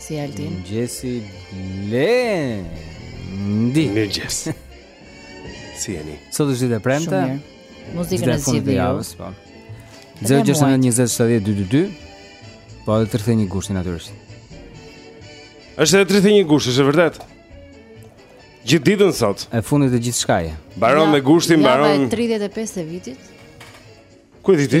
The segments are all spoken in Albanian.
Si je Altin. Mëngjes Blendi. Mëngjes. si jeni? Sot është ditë e premte. Shumë mirë. Muzikën e zgjidhni ju. Po. 0692070222. Po edhe 31 gushti natyrisht. Është edhe 31 gushti, është vërtet. Gjithë ditën sot. E fundit e gjithë shkaje. Mbaron me gushtin, mbaron. Java e 35 e vitit. Ku e di ti?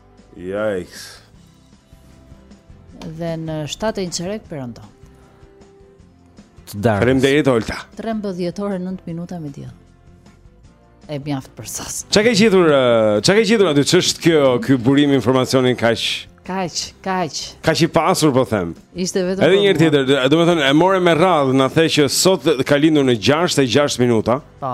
Yikes. Dhe në 7 e një çerek perëndon. Të darkës. Faleminderit Olta. 13 orë 9 minuta me diell. E mjaft për sas. Çka ke gjetur? Çka ke gjetur aty? Ç'është kjo ky burim informacioni kaq? Kaq, kaq. Kaq i pasur po them. Ishte vetëm Edhe një tjetër, domethënë e morëm me radhë, na the që sot ka lindur në 6 e 6 minuta. Po.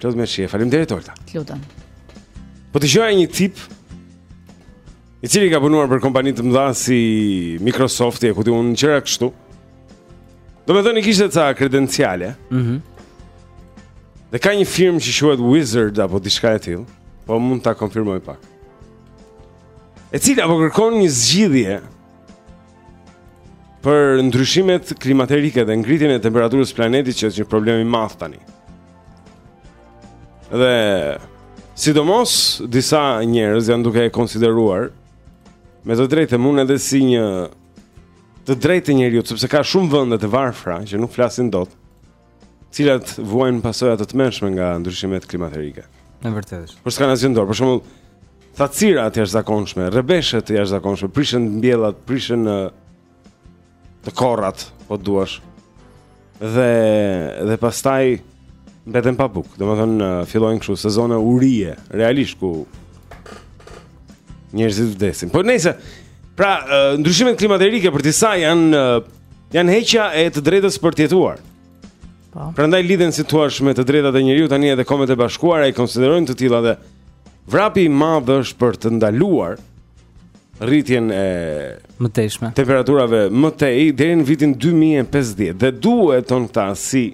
Plot me shi. Faleminderit Olta. Lutem. Po lexoja një tip i cili ka punuar për kompani të mëdha si Microsofti e ku di unë gjëra kështu. Domethënë i kishte ca kredenciale mm -hmm. Dhe ka një firmë që quhet Wizard apo diçka e tillë, Po mund ta konfirmoj pak E cila po kërkon një zgjidhje për ndryshimet klimaterike dhe ngritjen e temperaturës së planetit që është një problem i madh tani. Dhe sidomos disa njerëz janë duke e konsideruar me të drejtë them unë edhe si një të drejtë të njeriut, sepse ka shumë vende të varfra që nuk flasin dot. cilat vuajnë pasoja të tmerrshme nga ndryshimet klimaterike. E vërtetë. Por s'kanë asgjë në dorë. Për shembull, thatësira të jashtëzakonshme, rrebeshe të jashtëzakonshme, prishen të mbjellat, prishen të korrat, po të duash. Dhe dhe pastaj mbeten pa bukë. Domethënë fillojnë kështu sezone urie, realisht ku njerëzit vdesin. Po nëse pra ndryshimet klimaterike për disa janë Janë heqja e të drejtës për të jetuar. Po. Prandaj lidhen si të thuash me të drejtat e njeriut tani edhe Kombet e Bashkuara i konsiderojnë të tilla dhe vrapi i madh është për të ndaluar rritjen e mëtejshme. Temperaturave më tej deri në vitin 2050 dhe duhet thonë këta si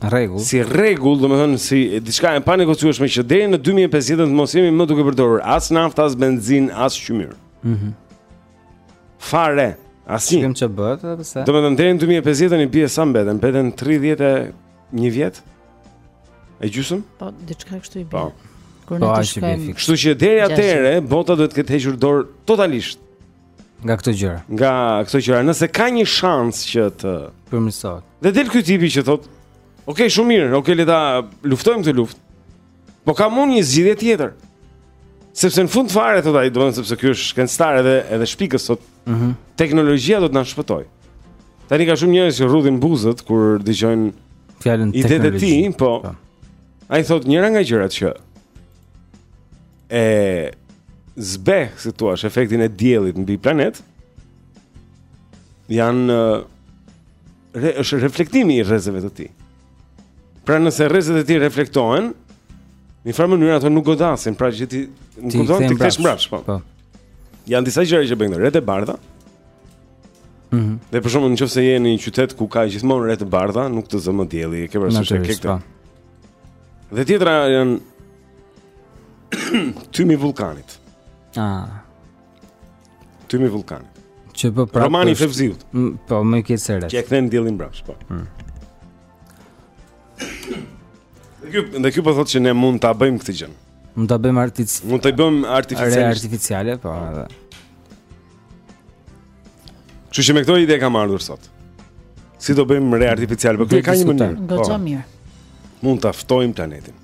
rregull. Si rregull, domethënë si diçka e panegociueshme që deri në 2050 të mos jemi më duke përdorur as naftë, as benzinë, as qymyr. Mhm. Mm Fare. Asnjë. Shohim ç'do bëhet edhe pse. Domethënë deri në 2050-ën i bie sa mbeten? Mbeten 31 vjet? E gjysëm? Po, diçka kështu i bie. Po. Kur po, ne të shkojmë. Kështu që deri atëherë bota duhet të ketë hequr dorë totalisht nga këto gjëra. Nga këto gjëra, nëse ka një shans që të përmirësohet. Dhe del ky tipi që thotë, "Ok, shumë mirë, ok le ta luftojmë këtë luftë." Po kam unë një zgjidhje tjetër. Sepse në fund fare thotë ai, domethënë sepse ky është shkencëtar edhe edhe shpikës sot. Ëh. Mm Teknologjia do të na shpëtojë. Tani ka shumë njerëz që rrudhin buzët kur dëgjojnë fjalën teknologji. Idetë e tij, po. po. Ai thotë njëra nga gjërat që e zbeh, si të thuash, efektin e diellit mbi planet janë re, është reflektimi i rrezeve të tij. Pra nëse rrezet e tij reflektohen, në njëfarë mënyre ato nuk godasin, praktikisht i kthen mbrapsht, po. Po. Janë disa gjëra që bëjnë retë e bardha. Mhm. Mm dhe për shembull nëse je në një qytet ku ka gjithmonë re të bardha, nuk të zë më dielli, e ke parasysh e ke këtë. Po. Dhe tjetra janë tymi i vullkanit. Ah. Tymi i vullkanit. Që po prapë Romani i Fevziut. Po më ke seret. Që e kthen diellin mbrapsht, po. Hmm. Ky, ne ky po thotë se ne mund ta bëjmë këtë gjë. Mund ta bëjmë artific. Mund ta bëjmë artificiale. Artificiale, po. Kështu që me këto ide kam ardhur sot. Si do bëjmë re artificiale, por ka një mënyrë. Po. Goxha mirë. Mund ta ftohim planetin.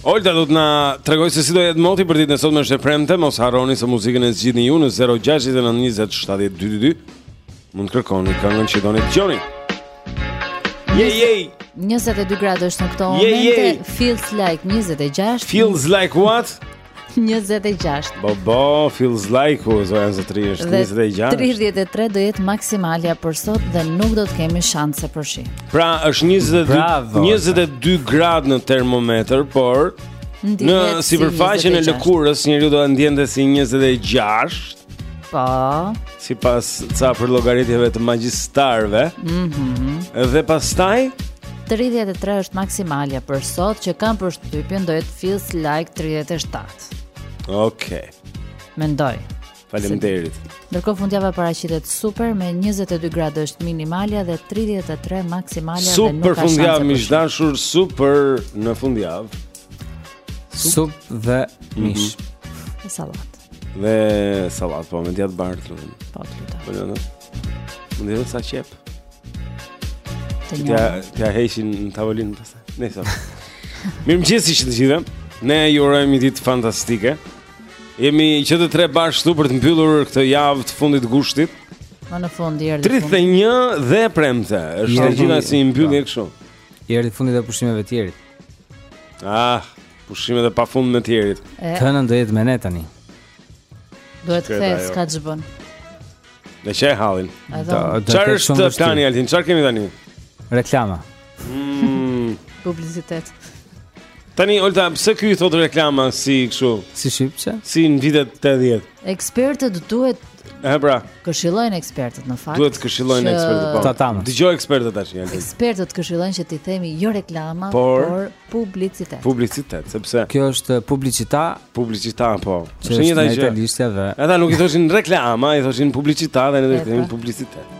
Olta do të na tregojë se si do jetë moti për ditën e sotme është e premte, mos harroni se muzikën e zgjidhni ju në 0692070222. Mund të kërkoni këngën që doni të dëgjoni. Je je 22 gradë është në këto momente. Feels like 26. Feels like what? 26. Bo bo feels like u zumë, s'të rrihet, 26. 33 do jetë maksimalja për sot dhe nuk do të kemi shanse për shi. Pra është 22 Bravo, 22 grad në termometër, por në sipërfaqen e lëkurës njeriu do ta ndjente si 26. Po. Sipas ca përllogaritjeve të magjistarëve. Mhm. Mm dhe pastaj 33 është maksimalja për sot që kam përshtypjen do jetë feels like 37. Okej. Okay. Mendoj. Faleminderit. Ndërkohë fundjava paraqitet super me 22 gradë është minimalja dhe 33 maksimalja super dhe nuk ka shanse. Super fundjavë miq të dashur, supë në fundjavë. Supë dhe mish. Mm -hmm. Sallatë. Dhe sallatë, po, me djathë të bardhë të lëmë. Po, të lëta. Po, lëta. Më dhe dhe ca qepë. Të një. Të ja hejshin në tavolinë, përse. Ne, sa. Mirëmëngjesi të gjithë. Ne ju urojmë një ditë fantastike. Jemi që të tre bashkë këtu për të mbyllur këtë javë të fundit të gushtit. Më në fund, i erdhi 31 dhe e premte. është e gjitha si mbyllje kështu. I erdhi fundi dhe pushimeve të Xherit. Ah, pushimet e pafundme të Xherit. Të nënë do jetë me ne tani. Duhet të kthesh ka ç'bën. Në çe hallin. Çfarë është tani Altin? Çfarë kemi tani? Reklama. Mm. Publicitet. Tani Olta, pse ky i thot reklama si kështu? Si shqipçe? Si në vitet 80. Ekspertët duhet E pra. Këshillojnë ekspertët në fakt. Duhet të këshillojnë ekspertët po. Ta Dëgjoj ekspertët ç'thanë. Ekspertët këshillojnë që t'i themi jo reklama, por, por publicitet. Publicitet, sepse kjo është publicita, publicita po. Është një ndaj gjë. Edhe nuk i thoshin reklama, i thoshin publicita dhe ne do të themi publicitet.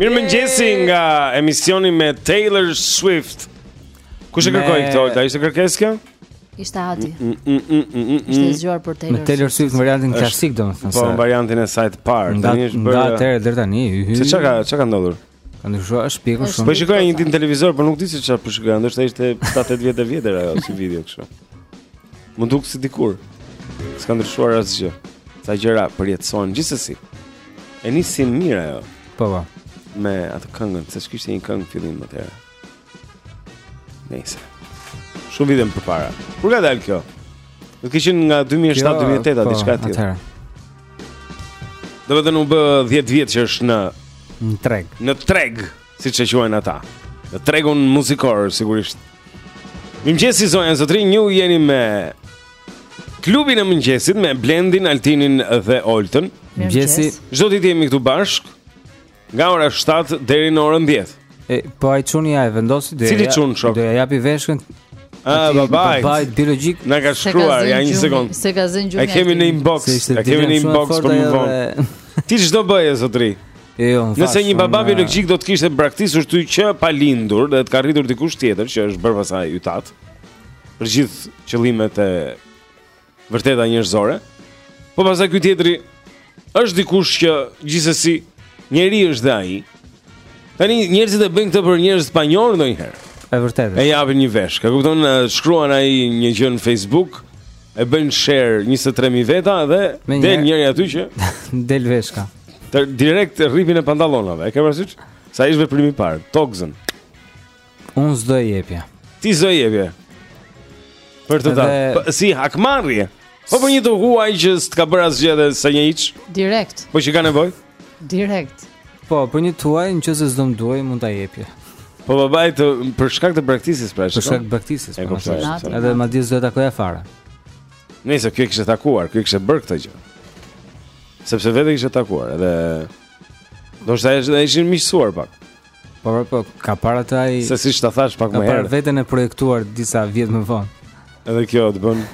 Mirëmëngjesi nga emisioni me Taylor Swift Kush e kërkoi këtë Olta, ishte kërkesë kjo? Ishte Adi mm, mm, mm, Ishte zgjuar për Taylor Swift Me Taylor Swift në variantin klasik domethënë Po në variantin e saj të parë Nga, nga atëherë deri tani Se çka, çka ka ndodhur? Ka ndryshuar është pjekur shumë Po shikoja një ditë televizor, po nuk di se ç'po shikoja Ndoshta ishte 7-8 vjet e vjetër ajo si video kështu M'u duk si dikur S'ka ndryshuar asgjë. Sa gjëra përjetësohen gjithsesi. E nisi mirë ajo. Po po. Me atë këngën, seç kishte një këngë fillim më tej. Nice. Shumë vite më përpara. Kur ka dalë kjo? Duhet të ketë qenë nga 2007-2008 a diçka tjetër. Atëherë. Domethënë u bë 10 vjet që është në në treg. Në treg, siç e quajnë ata. Në tregun muzikor sigurisht. Mirëmëngjes zonja zotërinj, ju jeni me Klubin e mëngjesit me Blendin, Altinin dhe Oltën. Mëngjesi. Çdo ditë jemi këtu bashkë nga ora 7 deri në orën 10. E po ai çuni ja e vendosi deri. Cili çun shok? Do ia japi veshkën. Ah, babai. Babai biologjik. Na ka shkruar ja një sekond. S'e ka zënë gjumi. E kemi në inbox. E kemi në inbox për më vonë. Ti ç'do bëje zotëri? Jo, Nëse një baba biologjik do të të kishte braktisur ty që pa lindur dhe të ka rritur dikush tjetër që është bërë pasaj yt at. për gjithë qëllimet e vërteta njerëzore. Po pastaj ky tjetri është dikush që gjithsesi njeri është dhe ai. Tani njerëzit e bëjnë këtë për njerëz të panjohur ndonjëherë. E vërtetë. E japin një veshkë. Kupton, shkruan ai një gjë në Facebook, e bëjnë share 23000 veta dhe del njëri aty që del veshka. Direkt rripin e pantallonave. E ke parasysh? Sa ishte veprimi i parë? Tokzën. Unë s'do e jepja. Ti s'do e jepje. Për të dalë. Dhe... Po, si hakmarrje. Po për po një të huaj që s'të ka bërë asgjë dhe s'e njeh hiç. Direkt. Po që ka nevojë? Direkt. Po, për një të huaj nëse s'do më duhej mund ta jepja. Po babait për shkak të braktisjes pra. Për shkak të braktisjes. Po, po edhe madje s'do ta takoja fare. Nejse ky e kishte takuar, ky e kishte bërë këtë gjë. Sepse vetë e kishte takuar, edhe ç'do të thosha ishin miqësuar pak. Po po, po ka parë te ai. Se siç ta thashë pak më herë. Ka parë veten e projektuar disa vjet më vonë. Edhe kjo të bën.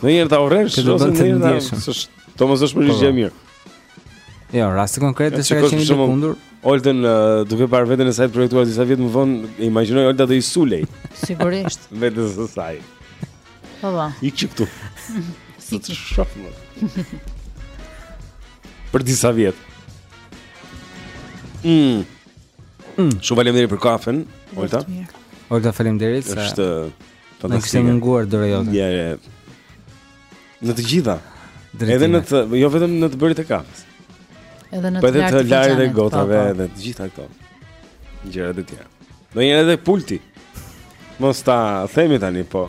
Në një herë ta urresh, domethënë ta urresh. Do mos është më gjë e mirë. Jo, rasti konkret është se ka qenë i lëkundur. Olta duke parë veten e saj të projektuar disa vjet më vonë, imagjinoj Olta do i sulej. Sigurisht. Vetes së saj. Po po. Ik që këtu. S'të shoh më. Për disa vjet. Mm. Mm. Shumë faleminderit për kafen, Olta. Olta faleminderit se është fantastike. Na ka munguar dora jote. Ja, ja. Në të gjitha. Dretime. Edhe në të, jo vetëm në të bërit e kafes. Edhe në po të larët të larët e gotave po, po. dhe të gjitha këto. Gjëra të tjera. Do një edhe pulti. Mos ta themi tani po.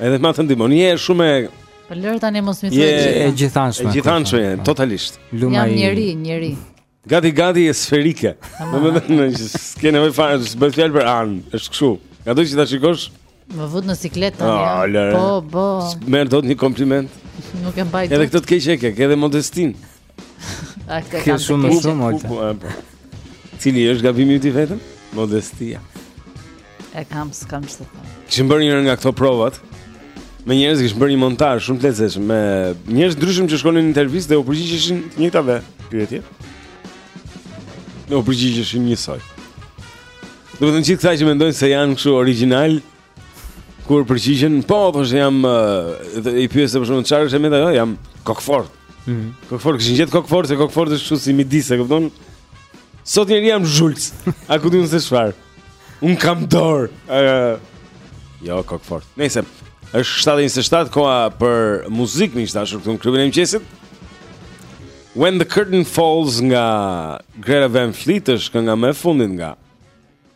Edhe ma të ndihmon. Je shumë e Po lëre tani mos më thuaj gjë. E gjithanshme. E gjithanshme, po. totalisht. Lumaj. Jam njeri, njeri. Gati gati e sferike. Domethënë që s'ke nevojë fare të bësh fjalë për anë, është kështu. Nga do që ta shikosh? Më vutë në siklet tani. Ah, po, po. Merr dot një kompliment. Nuk e mbaj. Edhe këtë të keq e ke, edhe modestinë. Aq të kam shumë shumë Olta. Cili është gabimi yt i vetëm? Modestia. E kam s'kam çfarë të them. Kishin bërë një nga këto provat me njerëz që kishin bërë një montazh shumë të lezetshëm me njerëz të ndryshëm që shkonin në intervistë dhe u përgjigjeshin të njëjtave pyetje. Dhe u përgjigjeshin njësoj. Domethënë gjithë këta që mendojnë se janë kështu origjinalë, Kur përgjigjen, po, po që jam uh, i pyes se për shembull çfarë është e meta, jo, jam kokëfortë. Mm -hmm. Kokëfortë, kishin gjet kokëfortë, se kokëfortë është kështu si midis, e kupton? S'thotë njeri jam zhuls. A ku di unë se çfarë? Unë kam dorë. Uh, jo, kokëfortë. Nejse është 7:27 koha për muzikë më tash këtu në klubin e mëngjesit. When the curtain falls nga Greta Van Fleet është kënga më e fundit nga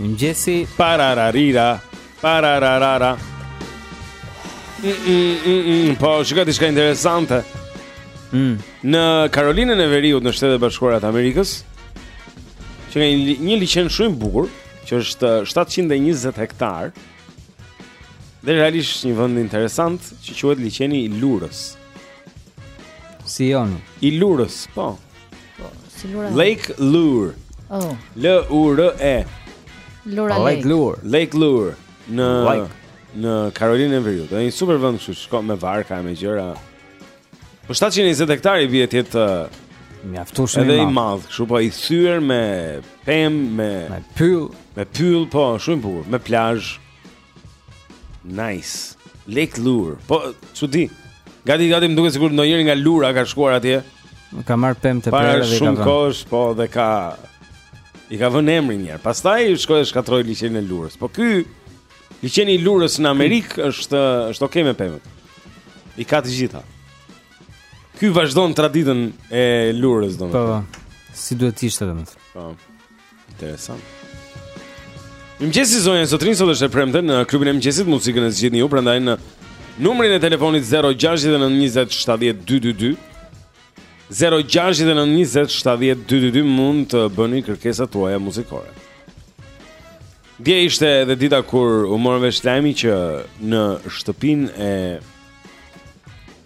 Mëngjesi parararira parararara. Mm, mm, mm, mm, po, shikoja diçka interesante. Mm. Në Karolinën e Veriut në Shtetet e Bashkuara të Amerikës, që ka një, një liqen shumë i bukur, që është 720 uh, hektar. Dhe realisht një vend interesant që quhet liqeni i Lurës. Si jo. I Lurës, po. Po, si Lura. Lake Lure. Oh. L U R E. Lura Lake. Lake Lure. Lake Lure në like. në Karolinën e Veriut. Është një super vend kështu, shkon me varka, me gjëra. Po 720 hektarë i bie të jetë mjaftueshëm i madh. Edhe i madh, kështu po i thyer me pemë, me me pyll, me pyll, po shumë bukur, me plazh. Nice. Lake Lure. Po, çudi? Gati gati më duket sikur ndonjëri nga Lura ka shkuar atje. Ka marrë pemë të prerë dhe ka. Shumë kosh, po dhe ka i ka vënë emrin një herë. Pastaj shkoi dhe shkatroi liqenin e Lurës. Po ky liqeni i Lurës në Amerikë është është okay me pemët. I ka të gjitha. Ky vazhdon traditën e Lurës domethënë. Po. Si duhet të ishte domethënë. Po. Interesant. Mëngjesi zonja zotërinj sot është e premte në klubin e mëngjesit muzikën e zgjidhni ju prandaj në numrin e telefonit 0692070222 0692070222 mund të bëni kërkesat tuaja muzikore. Dje ishte edhe dita kur u morën vesh lajmi që në shtëpinë e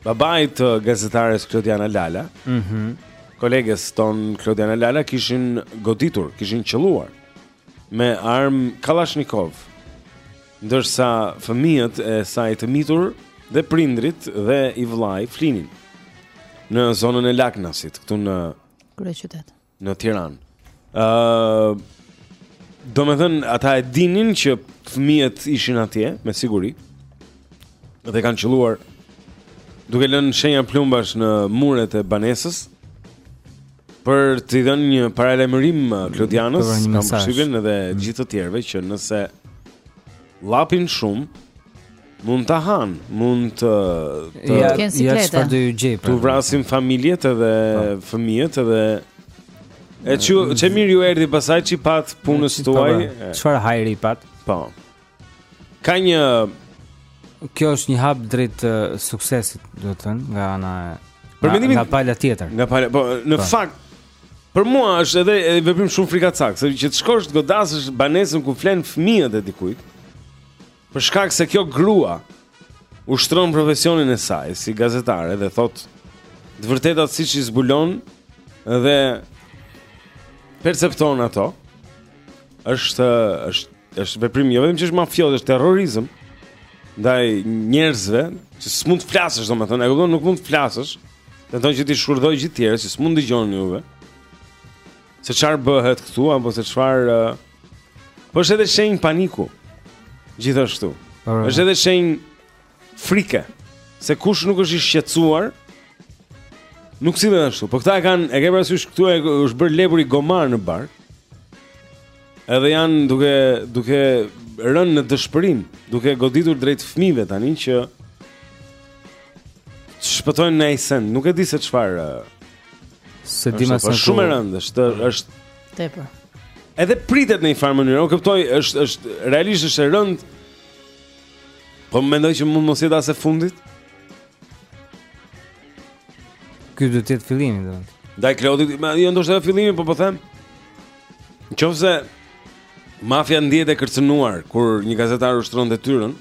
Babait të gazetares Klodiana Lala, Mhm. Mm koleges tonë Klodiana Lala kishin goditur, kishin qëlluar me armë Kalashnikov. Ndërsa fëmijët e saj të mitur dhe prindrit dhe i vëllai flinin në zonën e Laknasit, këtu në kryeqytet. Në Tiranë. Ëh, uh, domethënë ata e dinin që fëmijët ishin atje me siguri. Dhe kanë qëlluar duke lënë shenja plumbash në muret e banesës për t'i dhënë një paralajmërim uh, Klodianës, kam përshtypjen edhe gjithë të tjerëve që nëse llapin shumë Mund ta hanë, mund të të ja, ja çfarë do ju gjej. T'ju vrasim familjet edhe pa. Po. fëmijët edhe E çu çe mirë ju erdhi pastaj ç'i patë punës tuaj. Çfarë hajri patë? Po. Ka një kjo është një hap drejt uh, suksesit, do të thënë, nga ana e Për mendimin nga pala tjetër. Nga pala, po në pa. Po. fakt për mua është edhe veprim shumë frikacak, sepse që të shkosh të godasësh banesën ku flenë fëmijët e dikujt. Për shkak se kjo grua ushtron profesionin e saj si gazetare dhe thotë të vërtetat siç i zbulon dhe percepton ato është është është veprim jo vetëm që është mafiot, është terrorizëm ndaj njerëzve që s'mund të flasësh domethënë, e kupton, nuk mund të flasësh. Tenton që t'i shurdhojë gjithë tjerë, që s'mund dëgjojnë juve. Se çfarë bëhet këtu apo se çfarë uh, Po është edhe shenjë paniku. Gjithashtu. Ora. Është edhe shenjë frike. Se kush nuk është i shqetësuar, nuk sillet ashtu. Po këta e kanë, e ke parasysh këtyre u është bërë lepuri gomar në bark. Edhe janë duke duke rënë në dëshpërim, duke goditur drejt fëmijëve tani që shpëtojnë në isen, nuk e di se çfarë. Se di më po shumë e rëndë, është është Tepër. Edhe pritet në një farë mënyrë. Unë kuptoj, është është realisht është e rëndë. Po më mendoj që mund mos jetë as e fundit. Ky do të jetë fillimi, domethënë. Klodi, jo ndoshta fillimi, po po them. Nëse mafia ndihet e kërcënuar kur një gazetar ushtron detyrën,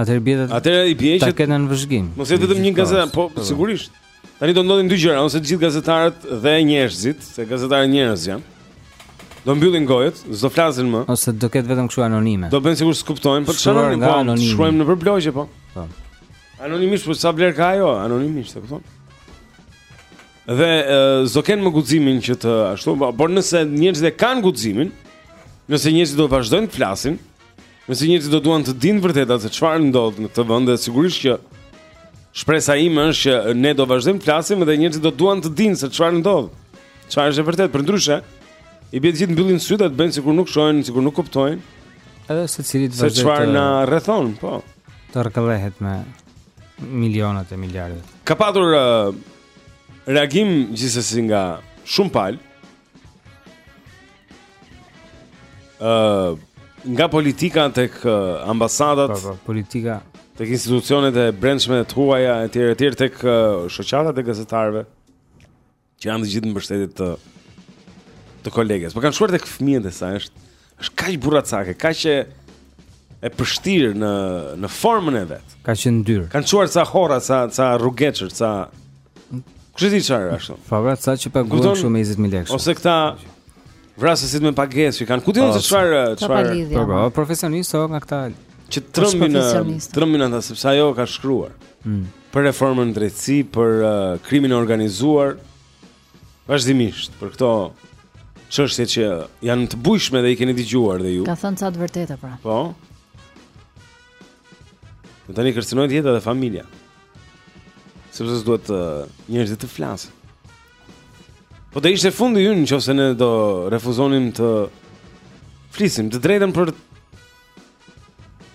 Atëherë i bie, atë. Atëherë i bie që ta kenë në vëzhgim. Mos jetë vetëm një gazetar, po sigurisht. Tani do ndodhin dy gjëra, ose të gjithë gazetarët dhe njerëzit, se gazetarët njerëz janë. Do mbyllin gojët, s'do flasin më. Ose do ketë vetëm kështu anonime. Do bëjmë sikur s'kuptojmë, po çfarë anonime? Po anonime. Shkruajmë nëpër blogje po. Po. Anonimisht, po sa vlerë ka ajo? Anonimisht, e kupton? Dhe s'do kenë më guximin që të ashtu, po, por nëse njerëzit e kanë guximin, nëse njerëzit do të vazhdojnë të flasin, Nëse njerëzit do duan të dinë vërtetat se çfarë ndodh në këtë vend, sigurisht që shpresa ime është që ne do vazhdojmë të flasim dhe njerëzit do duan të dinë se çfarë ndodh. Çfarë është e vërtetë? Përndryshe, i bie të gjithë mbyllin sytë e të bëjnë sikur nuk shohin, sikur nuk kuptojnë. Edhe secili të vazhdojë. Se çfarë na rrethon, po. Të rrkëllehet me milionat e miliardat. Ka patur uh, reagim gjithsesi nga shumë palë Ë uh, nga politika tek uh, ambasadat, po, po, politika tek institucionet e brendshme të huaja etj etj tek uh, shoqatat e gazetarëve që janë të gjithë në mbështetje të të koleges. Po kanë shkuar tek fëmijët e saj, është Është kaq burracake, kaq e e pështirë në në formën e vet. Ka qenë ndyrë. Kanë çuar ca horra, ca ca rrugaçër, ca kush e di çfarë ashtu? Fare ca që paguhen shumë me 20000 lekë. Ose këta vrasësit me pagesë që kanë ku di unë se çfarë çfarë. Po, po, profesionistë o nga këta që trembin, e trembin ata sepse ajo ka shkruar. Mm. Për reformën në drejtësi, për uh, krimin e organizuar, Vazhdimisht për këto çështje që janë të bujshme dhe i keni dëgjuar dhe ju. Ka thënë ca të vërteta pra. Po. Tani i kërcënohet jeta dhe familja Sepse s'duhet uh, njerëzit të flasin. Po do ishte fundi ynë në qoftë se ne do refuzonim të flisnim. Të drejtën për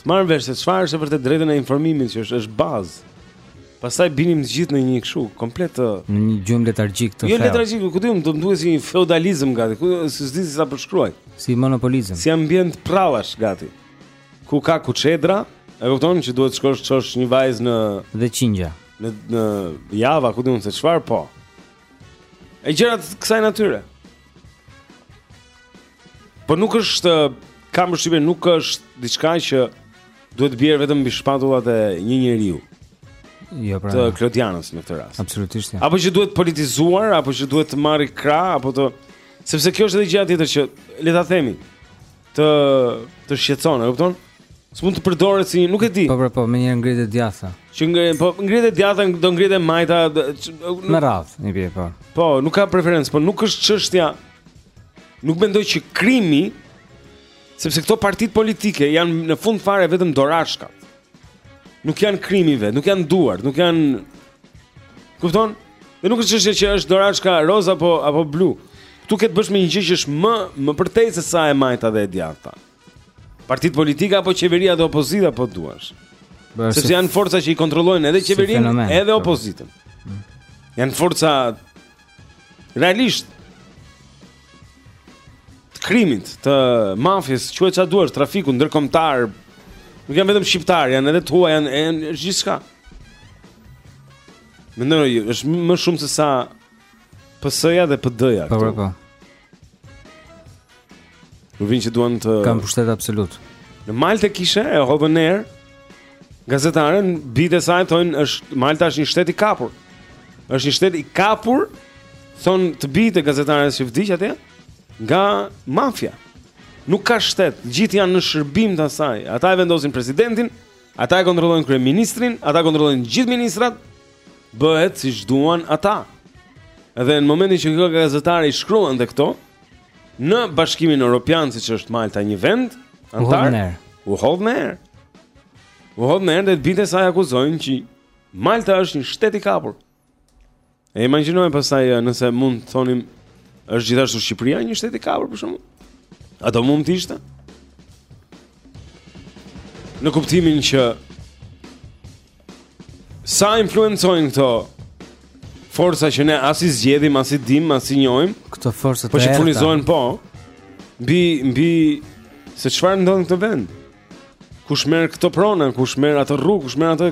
Të marrë vesh se çfarë është e vërtetë, të drejtën e informimit që është është bazë. Pastaj binim të gjithë në një kështu komplet në një gjumë letargjik të thellë. Jo letargjik, ku di unë, do të dukej si një feudalizëm gati, ku s'e di si ta përshkruaj. Si monopolizëm. Si ambient prallash gati. Ku ka kuçedra, e kupton që duhet të shkosh çosh një vajzë edhe qingja. Në në javë, ku di unë se çfarë po. E gjëra të kësaj natyre. Po nuk është kam përshtypjen nuk është diçka që duhet të bjerë vetëm mbi shpatullat e një njeriu. Jo pra. Të Klodianës në këtë rast. Absolutisht. Ja. Jo. Apo që duhet politizuar, apo që duhet të marrë krah, apo të sepse kjo është edhe gjëja tjetër që le ta themi të të shqetëson, e kupton? S'mund të përdoret si, nuk e di. Po po, po menjëherë ngrihet djathta. Që ngre, po ngrihet djathta, do ngrihet majta. Me radhë, një bie po. Po, nuk ka preferencë, po nuk është çështja. Nuk mendoj që krimi sepse këto partitë politike janë në fund fare vetëm dorashka. Nuk janë krimi vetë, nuk janë duar, nuk janë Kupton? Dhe nuk është çështje që është dorashka roz apo apo blu. Ktu ke të bësh me një gjë që është më më përtej se sa e majta dhe e djathta. Partitë politike apo qeveria dhe opozita po duash. Sepse janë forca që i kontrollojnë edhe qeverinë, si edhe po. opozitën. Mm. Janë forca realisht të krimit, të mafjes, quaj çfarë duash, trafiku ndërkombëtar. Nuk janë vetëm shqiptarë, janë edhe të huaj, janë janë gjithçka. Mendoj, është më shumë se sa PS-ja dhe PD-ja. Po, po, po. U vijnë që duan të... Kanë pushtet absolut. Në Maltë e kishe, e hodhën në erë, gazetaren, bijtë e saj, thonë, është, Malta është një shtet i kapur. është një shtet i kapur, thonë të bijtë e gazetares që vdiq atje nga mafia. Nuk ka shtet, gjithë janë në shërbim të asaj. Ata e vendosin presidentin, ata e kontrollojnë kryeministrin, ata kontrollojnë gjithë ministrat, bëhet siç duan ata. Edhe në momentin që kjo gazetare i shkruan dhe këto, Në Bashkimin Europian, siç është Malta një vend anëtar, u hodh në erë. U hodh në erë dhe të bijtë e saj e akuzojnë që Malta është një shtet i kapur. E imagjino pastaj nëse mund të thonim është gjithashtu Shqipëria një shtet i kapur për shembull. A do mund të ishte? Në kuptimin që Sa influencojnë këto forca që ne as i zgjedhim, as i dimë, as i njohim? Këto forca të errëta. Po që furnizojnë po. Mbi mbi se çfarë ndodh në këtë vend? Kush merr këto prona, kush merr atë rrugë, kush merr atë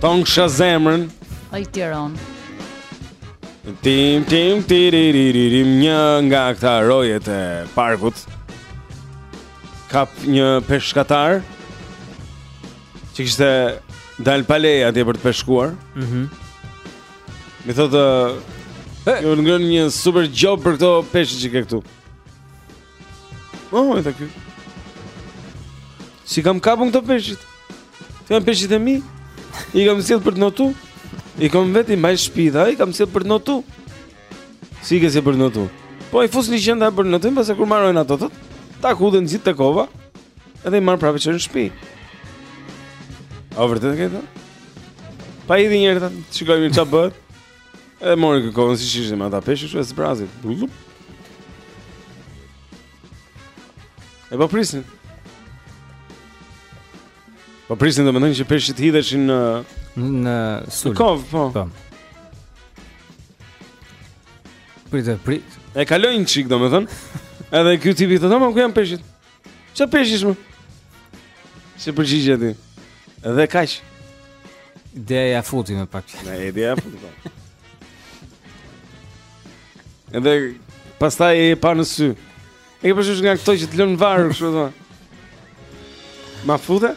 Ta hongsha zemrën Oj Tironë Tim tim tiririririm një nga këta rojet e parkut Kap një peshkatar Që kishte dalë pa leje atje për të peshkuar mm -hmm. Dhe i thotë Do hëngrën një super gjobë për këto peshq që ke këtu Oh, edhe ky. S'i kam kapun këto peshqit? Këta janë peshqit e mi? I kam sjell për të notu? I kam vetë, i mbaj në shtëpi tha, i kam sjell për të notu. Si ke sjell për të notu? Po i fus në liqen tha për notim, pasi kur marrojnë ato, tak hidhen gjithë te kova. Edhe i marr prapë çoj në shtëpi. A vërtet e ke thënë? Pa hidhi njëherë, shikojmë çfarë bëhet. E mori kovën siç ishte me ata peshq e zbrazi. Bulup. E po prisin. Po prisin domethënë që peshqit hidheshin në në sul. Kov, po. Po. Prit, prit. E kaloi një çik domethën. Edhe ky tipi thotë, "Ë mo, ku janë peshqit?" Ça peshqish mo? Ishte përgjigja e tij? Dhe kaq. Ideja ja futi me pak. Ne ideja ja futi. Po. Edhe pastaj e pa në sy. E ke për shysh nga këto që të lënë varë, kështu thua. Ma fute?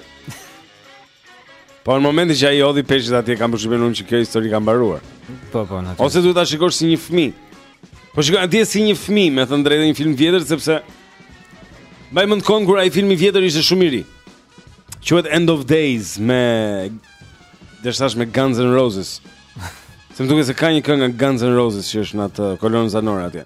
Po në momentin që ai hodhi peshqit atje kam përshtypjen unë që kjo histori ka mbaruar. Po po natyrisht. Ose duhet ta shikosh si një fëmijë. Po shikoja dje si një fëmijë, me thënë të drejtën një film të vjetër sepse mbaj mend kohën kur ai film i vjetër ishte shumë i ri. Quhet End of Days me dështash me Guns N' Roses. Se më duket se ka një këngë nga Guns N' Roses që është në atë kolonë zanore atje.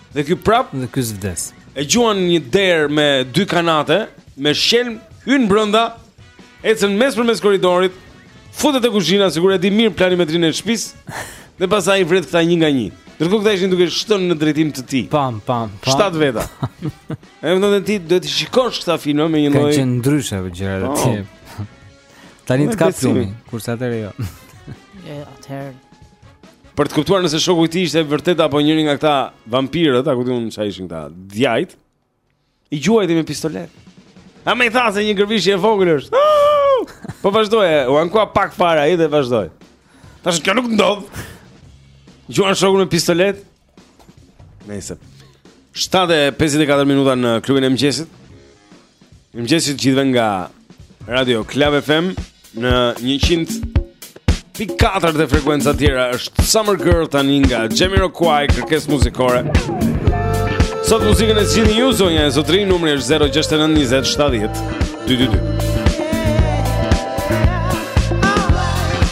Dhe ky prapë dhe ky s'vdes. E gjuan një derë me dy kanate, me shqelm hyn brenda, ecën mes për mes korridorit, futet te kuzhina sikur e di mirë planimetrinë e shtëpisë. Dhe pastaj i vret këta një nga një. Ndërkohë këta ishin duke shtënë në drejtim të tij. Pam, pam, pam. Shtatë veta. Edhe ti duhet të shikosh këta filma me një lloj. Kanë qenë ndryshe apo gjëra të oh. tjera. Tani të kap plumi, kurse atëherë jo. E atëherë. Për të kuptuar nëse shoku i tij ishte vërtet apo njëri nga këta vampirët, apo ku di unë çfarë ishin këta, djajt. I gjuajti me pistoletë. A mo tha se një gërvishje e vogël është. Po vazhdoi, u ankua pak fare ai dhe vazhdoi. Tash kjo nuk ndodh. Gjuan shokun me pistoletë. Nëse 7:54 minuta në klubin e mëngjesit. Mirëmëngjesi të gjithëve nga Radio Club FM në 100.4 dhe frekuenca të tjera është Summer Girl tani nga Jamiroquai kërkesë muzikore. Sot muzikën e zgjidhni ju zonja e zotërinj numri është 069 20 70 222.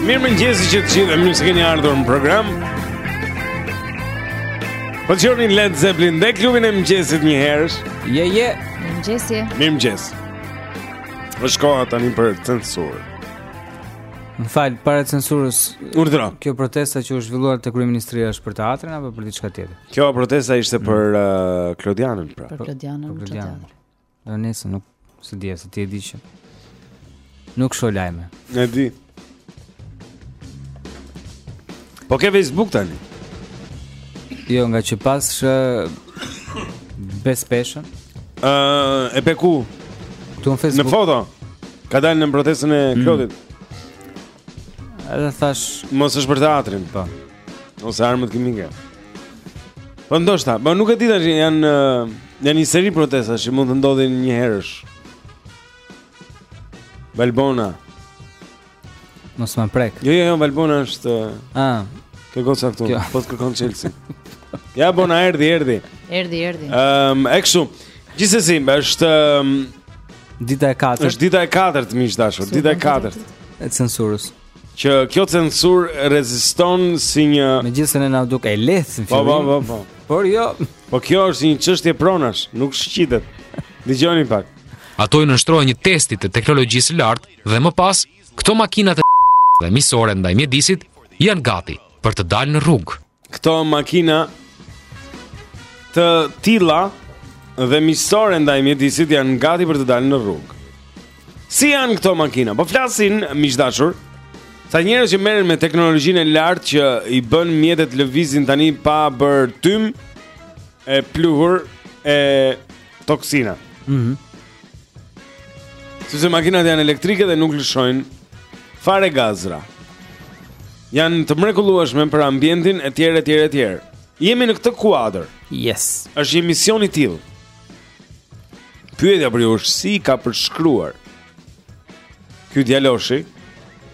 Mirëmëngjes të gjithë, mirë se keni ardhur në program Po të gjeni Led Zeppelin dhe klubin e mëngjesit njëherësh Je, je Mirëmëngjes Mirëmëngjes Është koha tani për censurë Më fal, para censurës Urdhëro Kjo protesta që është zhvilluar te kryeministria është për teatrin apo për diçka tjetër? Kjo protesta ishte për uh, Klodianin pra Për Klodianin, për Klodianin Dhe në se nuk, se dje se ti e di që nuk shoh lajme. E di. Po ke Facebook tani? Jo, ngaqë pashë Bes Peshën uh, E pe ku? Këtu në Facebook Në foto Ka dalë në protestën e mm. Klodit Edhe thashë, mos është për teatrin. Po. Ose armët kimike. Po ndoshta, po nuk e di tash janë janë një seri protestash që mund të ndodhin njëherësh. Valbona. Mos më prek. Jo, jo, jo, Valbona është. Ah, kjo goca këtu, po të kërkon Chelsea. Valbona erdhi, erdhi. Erdhi, erdhi. Ehm, um, kështu. Gjithsesi, është um, dita e katërt. Është dita e katërt, miq të dashur, dita e katërt e censurës. Që kjo censurë reziston si një Megjithëse ne na u duk e lehtë në po, po, fillim. Po, po, po. Por jo. Po kjo është një çështje pronash, nuk shqitet. Dëgjoni pak. Ato i nënshtrohen një testi të teknologjisë së lartë dhe më pas këto makina të dhe miqësore ndaj mjedisit janë gati për të dalë në rrugë. këto makina të tilla dhe miqësore ndaj mjedisit janë gati për të dalë në rrugë. Si janë këto makina? Po flasin miq të dashur, ca njerëz që merren me teknologjinë e lartë që i bën mjetet të lëvizin tani pa bërë tym e pluhur e toksina. Mhm. Mm Sepse makinat janë elektrike dhe nuk lëshojnë fare gazra. Janë të mrekullueshme për ambientin e tjera e tjera e tjera. Jemi në këtë kuadër. Yes. Është një emision i tillë. Pyetja për ju është si i ka përshkruar ky djaloshi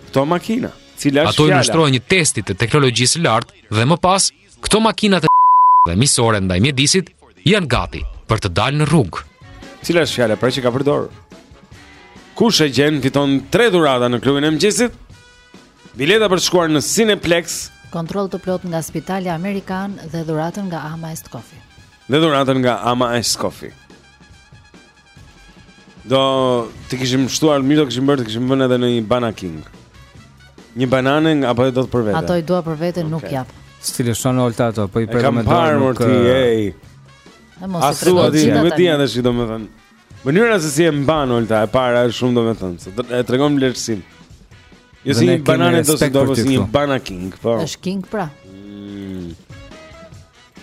këto makina. Cila është Ato i nënshtrohen një testi të teknologjisë së lartë dhe më pas Këto makina të dhe miqësore ndaj mjedisit janë gati për të dalë në rrugë. Cila është fjala pra që ka përdorur? Kush e gjen fiton 3 dhurata në klubin e mëngjesit. Bileta për të shkuar në Cineplex. Kontroll të plotë nga Spitali Amerikan dhe dhuratën nga Ama Ice Coffee. Dhe dhuratën nga Ama Ice Coffee. Do të kishim shtuar mirë, do kishim bërë të kishim vënë edhe një Banana King. Një banane apo do të për vete. Ato i dua për vete, okay. nuk jap. S'ti lëshon Olta ato, po i prek me dorë. Kam parë mor ti, ej. A thua ti, nuk e di a e di domethënë. Mënyra se si e mban Olta e para është shumë domethënëse, e tregon vlerësim. Jo si një banane do të dobos një Banana King, po. Është King pra.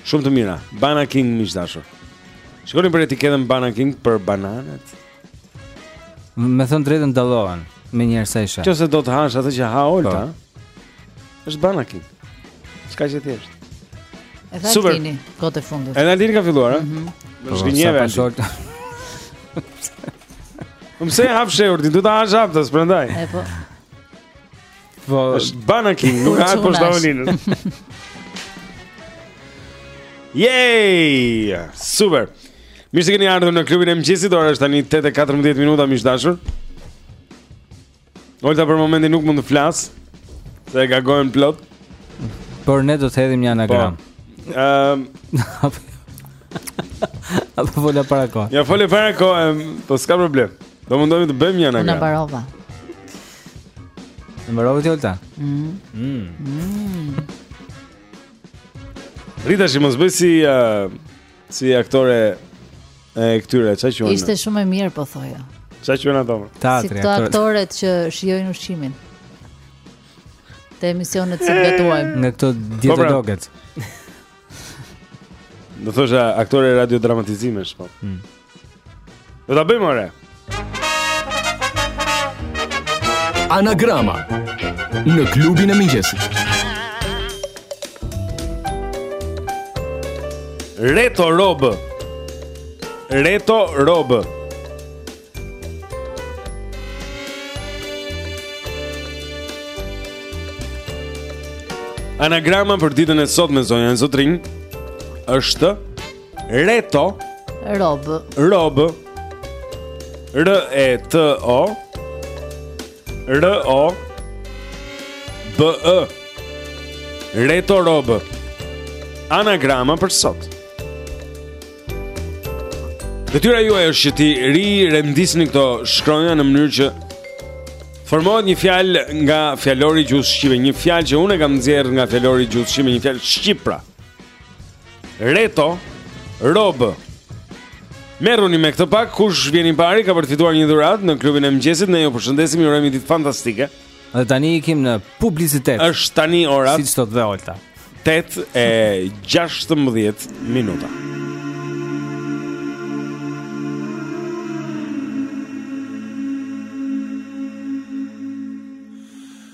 Shumë të mira. Banana King miq të dashur. Shikoni për etiketën Banana King për bananet. Me thënë të drejtën dallohen menjëherë sa i sheh. Nëse do të hash atë që ha Olta. Po. Është Banana King. Kaq e thjeshtë. Edhe Super. Altini, kohët e fundit. Edhe Altini ka filluar, ha? Mhm. Më po, zhgënjeve. Sa short. Unë s'e ha fshehur, ti do ta hash haptas prandaj. E po. Po, është Banana King, nuk hahet poshtë tavolinës. Yay! Super. Mirë se keni ardhur në klubin e mëngjesit. Ora është tani 8:14 minuta, miq të dashur. Olta për momentin nuk mund të flas, se e ka gojën plot. Por ne do të hedhim një anagram. Po. Ëm. Um, Apo fola para kohë. Ja fola para kohë, po s'ka problem. Do mundojmë të bëjmë një anagram. Unë mbarova. Mbarove ti Olta? Mm. Mm. Mm. Rita që mos bëj si, uh, si aktore e këtyre, ça quhen? Ishte shumë e mirë, po thoja. Ça quhen ato? Teatri, si te aktoret që shijojnë ushqimin. Te emisionet që gatuajnë. Nga këto dietologet. Po, pra. Do thosha aktore radiodramatizimesh, po. Mm. Do ta bëjmë ore. Anagrama në klubin e mëngjesit. Reto Rob. Reto Rob. Anagrama për ditën e sotme zonja e zotërinj është Reto. Rob. Rob. R E T O. R O B. Reto Rob. Anagrama për sot. Detyra juaj është që t'i rirendisni këto shkronja në mënyrë që të formohet një fjalë nga fjalori i gjuhës shqipe, një fjalë që unë e kam nxjerrë nga fjalori i gjuhës shqipe, një fjalë shqip pra. Reto, rob. Merruni me këtë pak, kush vjen i pari ka për të fituar një dhuratë në klubin e mëngjesit. Ne ju përshëndesim, ju urojmë ditë fantastike. Dhe tani ikim në publicitet. Është tani ora. Siç thotë dhe Olta. 8 e 16 minuta.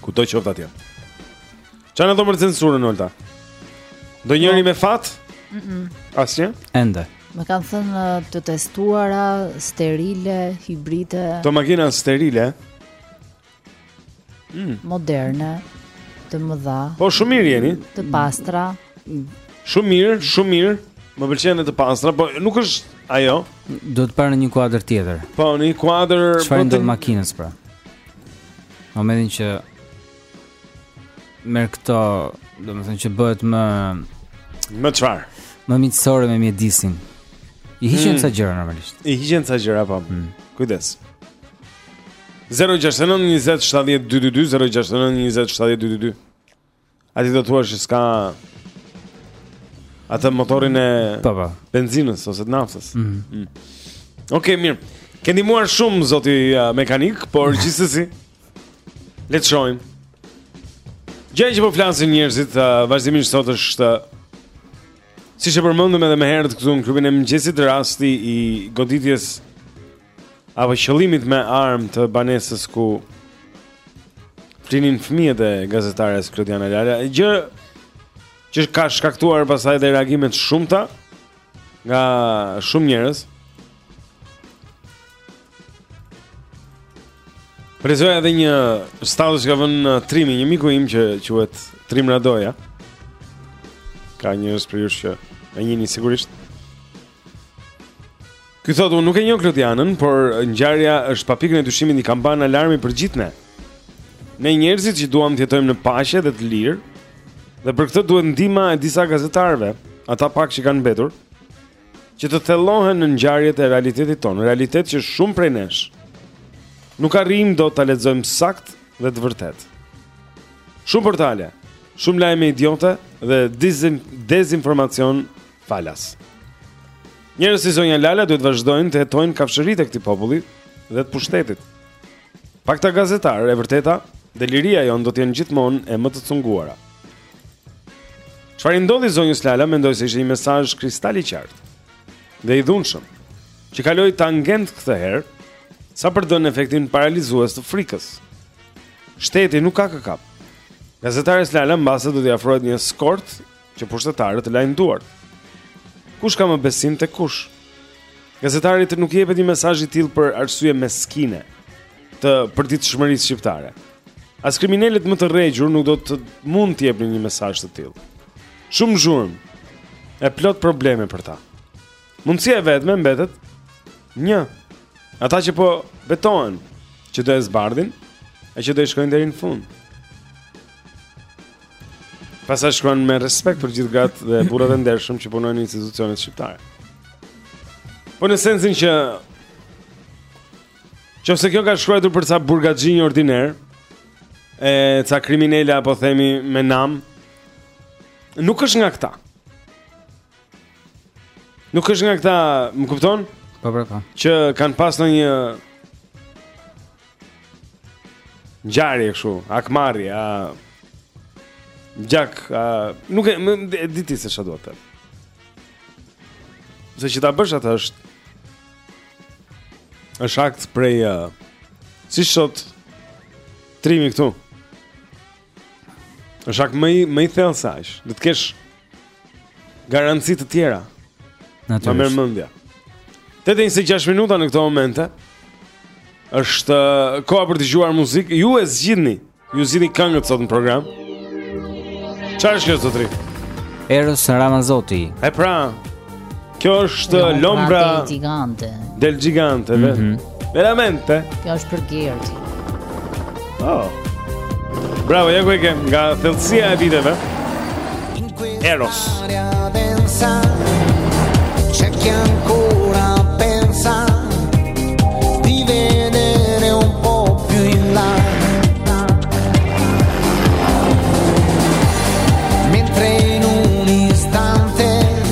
Kudo qoftë atje. Ça na the për censurën Olta. Ndonjëri me fat? Mhm. Mm Asnjë? Ende. Më kanë thënë uh, të testuara sterile, hibride. Këto makina sterile. Mm. Moderne, të mëdha. Po shumë mirë jeni. Të pastra. Shumë mirë, shumë mirë. Më pëlqen të pastra, po nuk është ajo. Do ta parë në një kuadër tjetër. Po, në një kuadër Çfarë po i ndodh makinës pra? Në momentin që merr këto, domethënë që bëhet më më çfarë? Më miqësore me mjedisin. I hiqen hmm. ca gjëra normalisht. I hiqen ca gjëra po. Hmm. Kujdes. 069 20 70 222 069 20 70 222 A ti do të thuash që s'ka atë motorin e po, po. benzinës ose të naftës. Mm -hmm. mm. Okej, okay, mirë. Ke ndihmuar shumë zoti uh, mekanik, por gjithsesi le të shohim. Gjëja që po flasin njerëzit uh, vazhdimisht sot është uh, siç e përmendëm edhe më herët këtu në klubin e mëngjesit rasti i goditjes apo qëllimit me armë të banesës ku flinin fëmijët e gazetares Klodiana Lala, gjë që ka shkaktuar pastaj edhe reagime të shumta nga shumë njerëz. Po lexoja edhe një status që ka vënë Trimi, një miku im që quhet Trim Radoja. Ka njerëz prej jush që e njihni sigurisht. Ky thotë unë nuk e njoh Klodianën, por ngjarja është pa pikën e dyshimit një kambanë alarmi për gjithë ne. Ne njerëzit që duam të jetojmë në paqe dhe të lirë, dhe për këtë duhet ndihma e disa gazetarëve, ata pak që kanë mbetur, që të thellohen në ngjarjet e realitetit tonë, realitet që shumë prej nesh nuk arrijmë dot ta lexojmë saktë dhe të vërtetë. Shumë portale, shumë lajme idiote dhe dezinformacion falas. Njerëz si zonja Lala duhet të vazhdojnë të hetojnë kafshëritë e këtij populli dhe të pushtetit. Pa këta gazetarë, e vërteta dhe liria jonë do të jenë gjithmonë e më të cunguara. Çfarë i ndodhi zonjës Lala, mendoj se ishte një mesazh kristal i qartë dhe i dhunshëm, që kaloi tangent këtë herë, sa për t'dhënë efektin paralizues të frikës. Shteti nuk ka kë kap. Gazetares Lala mbase do t'i afrohet një skortë që pushtetarët të lajnë duart. Kush ka më besim te kush? Gazetarit nuk i jepet një mesazh i tilë për arsye meskine të përditshmërisë shqiptare. As kriminelët më të regjur nuk do të mund të jepnin një mesazh të tilë. Shumë zhurmë e plot probleme për ta. Mundësia e vetme mbetet një. Ata që po betohen që do ta zbardhin e që do i shkojnë deri në fund. Pastaj shkruan me respekt për gjithë gratë dhe burrat e ndershëm që punojnë në institucionet shqiptare. Po në sensin që qoftë se kjo ka shkruar për ca burgaxhinj ordinerë, e ca kriminela apo themi me nam, nuk është nga këta. Nuk është nga këta, më kupton? Po po po. Që kanë pas ndonjë ngjarje kështu, hakmarrje, a... Gjak, a... Nuk e, më, e di ti se ça dua të Se që ta bësh atë është është akt prej uh, Si i thonë Trimi këtu Është akt më i më i thellë se aq. Do të kesh garanci të tjera. Natyrisht. Ma merr mendja. 8:26 minuta në këto momente. Është uh, koha për të dëgjuar muzikë. Ju e zgjidhni. Ju zgjidhni këngët sot në program. Çfarë është kjo zotri? Eros Ramazoti. E pra, Kjo është l'ombra gigante. Del gigante, mm -hmm. veramente. Kjo është për Gertin. Oh. Bravo, ja ku e kemi nga thellësia e viteve. Eros. C'è chi ancora pensa di vedere un po' più in là.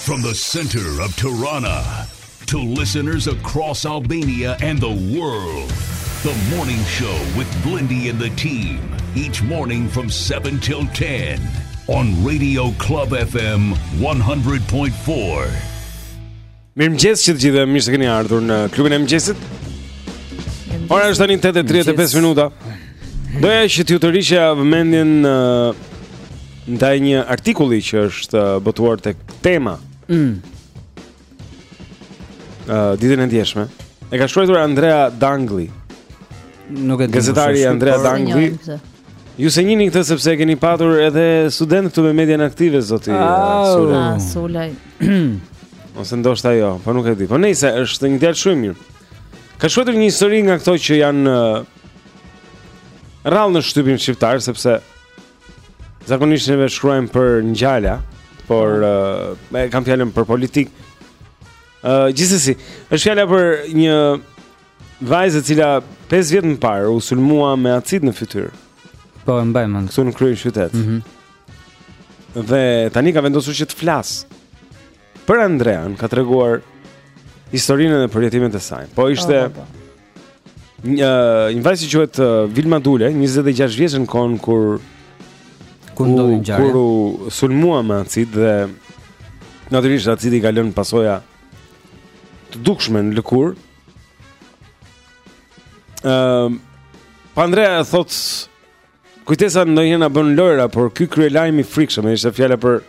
From the center of Tirana to listeners across Albania and the world. The morning show with Blendi and the team each morning from 7 till 10 on Radio Club FM 100.4. Mirëmëngjesi të gjithëve, mirë se keni ardhur në klubin e mëngjesit. Ora është tani 8:35 minuta. Doja që t'ju tërhiqja vëmendjen uh, Ndaj një artikulli që është uh, botuar tek Tema. Mm. Uh, ditën e djeshme. E ka shkruar Andrea Dangli. Nuk e di. Gazetari Andrea Dangli. Ju s'e njihni këtë sepse e keni patur edhe student këtu me Median Aktive, zoti ah, Sulaj. Ah, Sulaj. Ose ndoshta jo, po nuk e di. Po nejse, është një djalë shumë i mirë. Ka shkruar një histori nga këto që janë rrallë në shtypin shqiptar sepse Zakonisht neve shkruajmë për ngjarje, por uh, kam fjalën për politikë. Ë uh, gjithsesi, është fjala për një vajzë e cila 5 vjet më parë u sulmua me acid në fytyrë. Po e mbaj mend. Këtu në kryeqytet. Mhm. Mm dhe tani ka vendosur që të flas. Për Andrean ka treguar historinë dhe përjetimet e saj. Po ishte oh, Një, një vajzë që quhet uh, Vilma Dule, 26 vjeçe në kohën kur kur ndodhi ngjarja. Kur u sulmua me acid dhe natyrisht acidi ka lënë pasoja të dukshme në lëkurë. Ëm uh, po Andrea thotë Kujtesa ndonjëherë na bën lojra, por ky kryelajm i frikshëm, ishte fjala për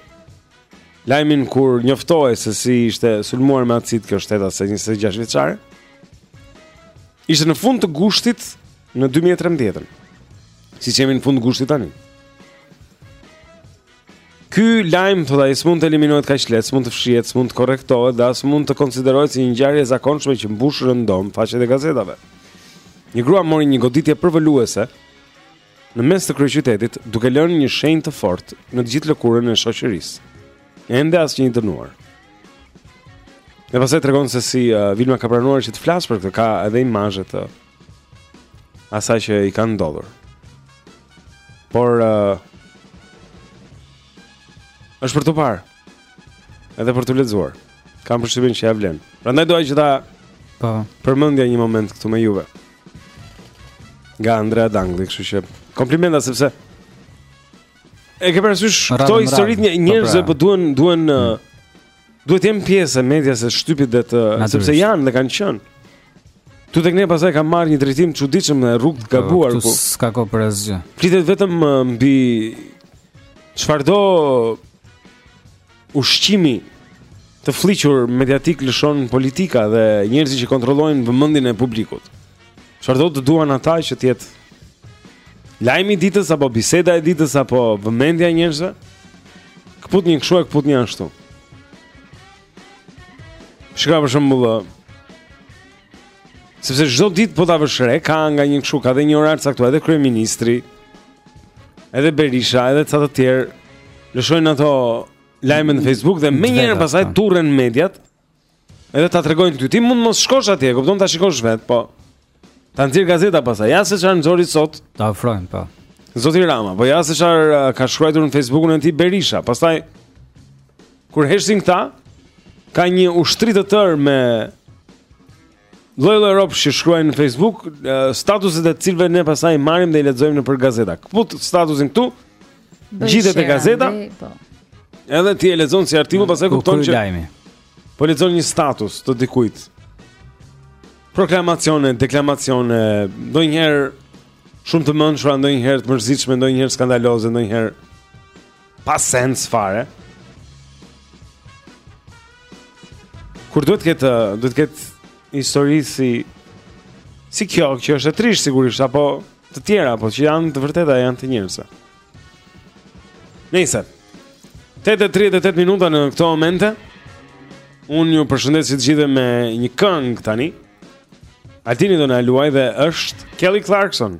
lajmin kur njoftohej se si ishte sulmuar me acid kjo shtetase 26 vjeçare. Ishte në fund të gushtit në 2013. Siç jemi në fund të gushtit tani. Ky lajm thotë ai s'mund të eliminohet kaq lehtë, s'mund të fshihet, s'mund të korrektohet dhe as mund të konsiderohet si një ngjarje e zakonshme që mbush rëndom faqet e gazetave. Një grua mori një goditje përvëluese në mes të kryeqytetit, duke lënë një shenjë të fortë në të gjithë lëkurën e shoqërisë. Ende asnjë i dënuar. Dhe pastaj tregon se si uh, Vilma ka pranuar që të flasë për këtë, ka edhe imazhe të asaj që i kanë ndodhur. Por uh, është për t'u parë. Edhe për t'u lexuar. Kam përshtypjen që ja vlen. Prandaj doja që ta po përmendja një moment këtu me juve. Nga Andrea Dangli, kështu që komplimenta sepse e ke parasysh këto historitë po njerëzve pra. po duan duan uh, Duhet të jenë pjesë e medias së shtypit dhe të sepse janë dhe kanë qenë. Këtu tek ne pasaj ka marrë një drejtim të çuditshëm dhe rrugë të po, gabuar ku. S'ka kohë për asgjë. Flitet vetëm mbi çfarëdo ushqimi të fliqur mediatik lëshon politika dhe njerëzit që kontrollojnë vëmendjen e publikut. Çfarëdo të duan ata që të jetë lajmi i ditës apo biseda e ditës apo vëmendja e njerëzve. Këput një kështu e këput një ashtu. Shikoj për shembull uh, sepse çdo ditë po ta vësh re, ka nga një kështu, ka dhe një orar të caktuar edhe kryeministri. Edhe Berisha, edhe ca të tjerë lëshojnë ato lajme në Facebook dhe menjëherë pasaj turren mediat. Edhe ta tregojnë ty, ti mund të mos shkosh atje, kupton ta shikosh vetë, po. Ta nxjerr gazeta pastaj. Ja se çfarë nxori sot. Ta ofrojnë, po. Zoti Rama, po ja se çfarë uh, ka shkruajtur në Facebookun e tij Berisha. Pastaj kur heshtin këta, ka një ushtri të tërë me Lloj lloj robsh që shkruajnë në Facebook, statuset e cilëve ne pastaj marrim dhe i lexojmë nëpër gazeta. Këput statusin këtu, ngjite te gazeta, po. edhe ti e lexon si artikull, pastaj kupton që... Po lexon një status të dikujt. Proklamacione, deklamacione, ndonjëherë shumë të mençura, ndonjëherë të mërzitshme, ndonjëherë skandaloze, ndonjëherë... Pa sens fare. Kur duhet të ketë, duhet të ketë histori si si kjo, që është e trishtë sigurisht apo të tjera, apo që janë të vërteta janë të njerëzve. Nejse 8:38 minuta në këto momente unë ju përshëndes të gjithëve me një këngë tani. Altini do na luajë dhe është Kelly Clarkson.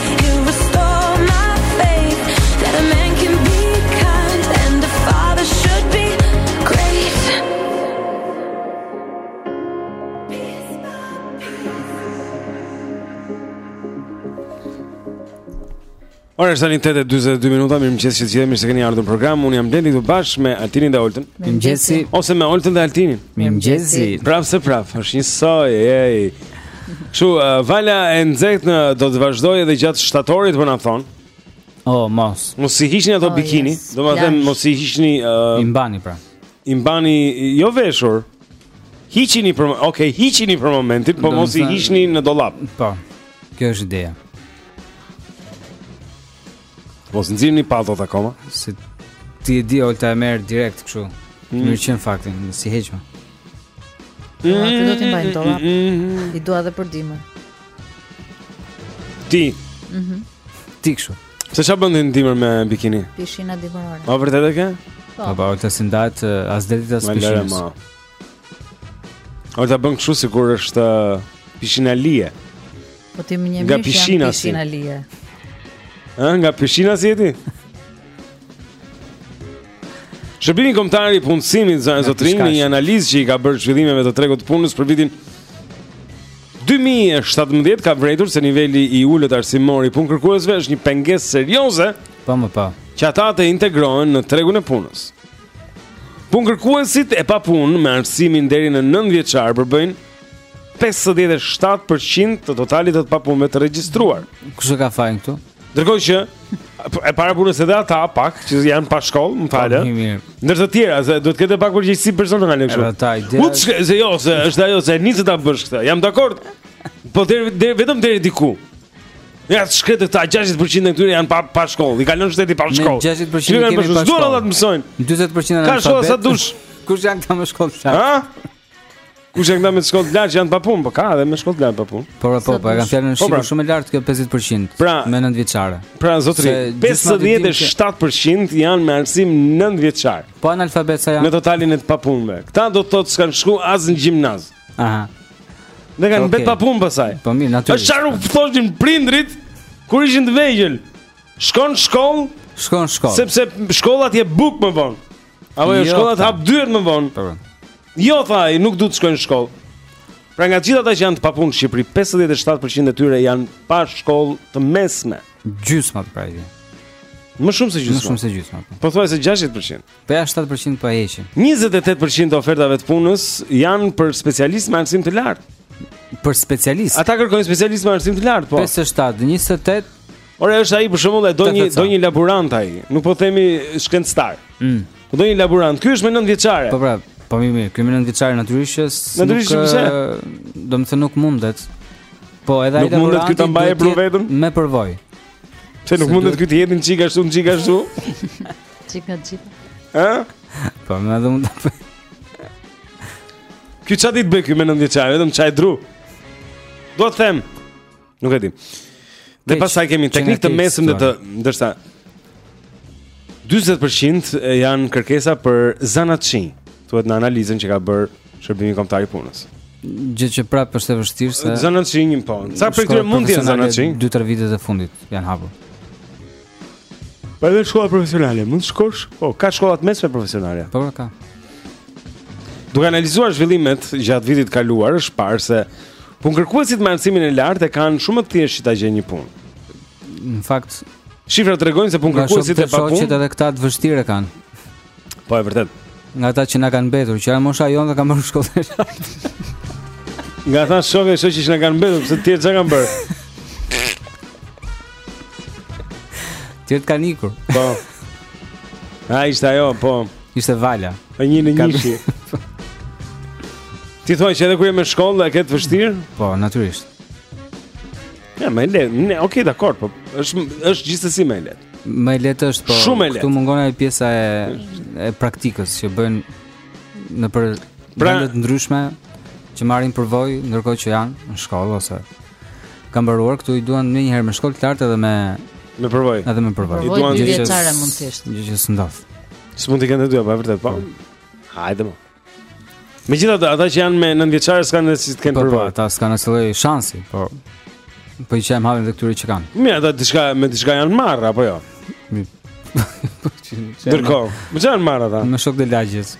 Ora është tani 8:42 minuta, mirëmëngjes të gjithë mirë se keni ardhur në program. Unë jam Blendi këtu bashkë me Altinin dhe Oltën. Mirëmëngjesi. Ose me Oltën dhe Altinin. Mirëmëngjesi. Prapëseprapë, është njësoj, ej. Kështu uh, vala e nxehtë do të vazhdojë edhe gjatë shtatorit po na thonë. Oh, mos. Mos i hiqni ato oh, bikini, yes. domethënë mos i hiqni uh, i mbani pra. I mbani jo veshur. Hiqini për, okay, hiqini për momentin, po mos i hiqni në dollap. Po. Kjo është ideja. Mos nxirrni palltot akoma. Se ti e di Olta e merr direkt kështu. Mm. Nuk qen faktin, s'i heq më. Mm. Ja, ti do t'i mbaj në dollap. Mm. I dua edhe për dimër. Ti. Mhm. Mm ti kështu. Se çfarë bën në dimër me bikini? Pishina dimërore. Po vërtet e ke? Po, po, Olta s'i ndahet as detit as pishinës. Olta bën kështu sikur është uh, pishina lije. Po ti më një nga pishina, si. pishina lije. Ë, nga pishina s'je ti? Shërbimi kombëtar i punësimit zonja zotërinj në një analizë që i ka bërë zhvillimeve të tregut të punës për vitin 2017 ka vërejtur se niveli i ulët arsimor i punëkërkuesve është një pengesë serioze, po më po, që ata të integrohen në tregun e punës. Punëkërkuesit e papunë me arsimin deri në 9 vjeçar përbëjnë 57% të totalit të të papunëve të regjistruar. Kush e ka fajin këtu? Ndërkohë që e para punës edhe ata pak që janë pa shkollë, më falë. Po, Ndër të tjera, se duhet të ketë pak përgjegjësi personale kështu. Ata i dhe. Uç, se jo, se është ajo se nisë ta bësh këtë. Jam dakord. Po deri vetëm deri diku. Ja, shkretë këta, 60% e këtyre janë pa, pa shkollë, i kalon shteti pa shkollë. Me 60% kemi pa shkollë. Duhet ata të mësojnë. 40% janë analfabet Ka shkolla sa dush. Kush janë këta me shkollë të lartë? Ha? Kush janë këta me shkollë të lartë janë pa punë, po ka edhe me shkollë të lartë pa punë. Po, po, po, kanë fjalën në po, pra. shumë e lartë kjo 50% pra, me 9 vjeçare. Pra, zotri, 57% janë me arsim 9 vjeçar. Po analfabet sa janë? Në totalin e të papunëve. Këta do të thotë s'kan shku as në gjimnaz. Aha. Ne kanë okay. mbet pa punë pasaj. Po mirë, natyrisht. Është çfarë u thoshin prindërit kur ishin të vegjël. Shko në shkollë, shko në shkollë. Sepse shkolla të jep bukë më vonë. Apo jo, jo shkolla të hap dyert më vonë. Po. po. Jo tha ai, nuk duhet të shkojnë në shkollë. Pra nga gjithë ata që janë të papunë në Shqipëri, 57% e tyre janë pa shkollë të mesme. Gjysma pra. Më shumë se gjysma. Më shumë se gjysma. Po, pothuajse 60% Po ja 7% po e heqim. 28% të ofertave të punës janë për specialistë me arsim të lartë. Për specialist. Ata kërkojnë specialist me arsim të lartë, po. 57, 28. Ora është ai për shembull e do një do një laborant ai. Nuk po themi shkencëtar. Mm. Po do një laborant. Ky është me 9 vjeçare. Po pra, po mirë, mirë. Ky me 9 vjeçare natyrisht që natyrisht nuk është. Eh, domethënë nuk mundet. Po edhe ai laborant. Nuk mundet ky ta mbajë për vetëm. Me përvojë. Se nuk mundet ky të jetë një çik ashtu, një çik ashtu. Çik nga gjitha. Ë? Po më thuaj ta. Ky çfarë di të bëjë ky me 9 vjeçar, vetëm të çajë dru. Do të them. Nuk e di. Dhe pastaj kemi teknik të mesëm dhe të ndërsa 40% janë kërkesa për zanatçi. Thuhet në analizën që ka bërë Shërbimi Kombëtar i Punës. Gjë që prapë është e vështirë se zanatçinj po. Sa prej këtyre mund të jenë zanatçinj? 2-3 vitet e fundit janë hapur. Po edhe shkolla profesionale, mund të shkosh? Po, ka shkolla të mesme profesionale. Po, po ka. Duke analizuar zhvillimet gjatë vitit të kaluar, është parë se punëkërkuesit me arsimin e lartë e kanë shumë më të thjeshtë ta gjejnë një punë. Në fakt, shifrat tregojnë se punëkërkuesit e papunë edhe këta të vështirë e kanë. Po e vërtet. Nga ata që na kanë mbetur, që janë mosha jonë dhe kanë bërë shkollë të lartë. Nga ata shokë që që na kanë mbetur, pse ti çka kanë bërë? Të tjerët kanë ikur. Po. Ai ishte ajo, po. Ishte vala. Po një në njëshi. Ti thua që edhe kur je me shkollë e ke të vështirë? Po, natyrisht. Ja, më le, ne, okay, dakor, po është është gjithsesi më e lehtë. Më e lehtë është, po. Shumë e lehtë. Ktu mungon ajo pjesa e e praktikës që bëjnë nëpër pra, vende të ndryshme që marrin përvojë ndërkohë që janë në shkollë ose kanë mbaruar këtu i duan menjëherë me shkollë të lartë edhe me me përvojë. Edhe me përvojë. I duan gjithçka mund të thjesht. Gjë që s'ndodh. S'mund të kenë dy apo vërtet po. Hajde më. Megjithatë, ata që janë me 9 vjeçare s'kanë as si të kenë po, po, përvojë. Po, ata s'kanë asnjë shans, po. Po i çajmë hallin dhe këtyre që kanë. Mirë, ata diçka me diçka janë marrë apo jo? Dërko, me ça janë marrë ata. Në shok të lagjes.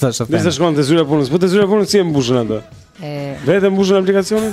Sa shoftë. Nëse shkon te zyra punës, po te zyra punës si e mbushën ata? E. Vetë mbushën aplikacionin?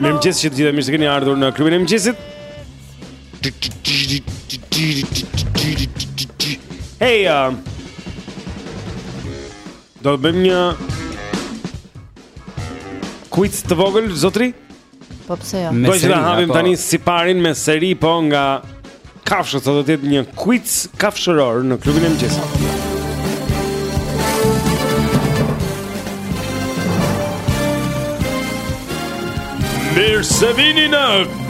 Mirëmëngjes që të gjithë e mirë se keni ardhur në klubin e mëngjesit Hej, uh, do të bëjmë një quiz të vogël, zotri? Po pse jo Do që të hapim po. tani siparin me seri po nga Kafshët sa do të jetë një quiz kafshëror në klubin e mëngjesit. Mirë se vini në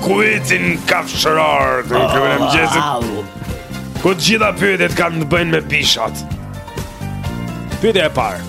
quizin kafshëror te klubi i mëngjesit Ku të gjitha pyetjet kanë të bëjnë me bishat Pyetja e parë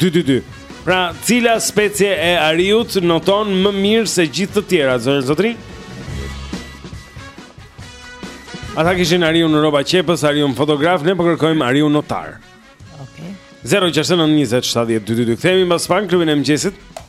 222. Pra, cila specie e ariut noton më mirë se gjithë të tjerat, zonjë zotri? Ata kishin ariun rrobaqepës, ariun fotograf, ne po kërkojmë po ariun notar. Ok. 069 20 70 222. Kthehemi mbas pak në klubin e mëngjesit.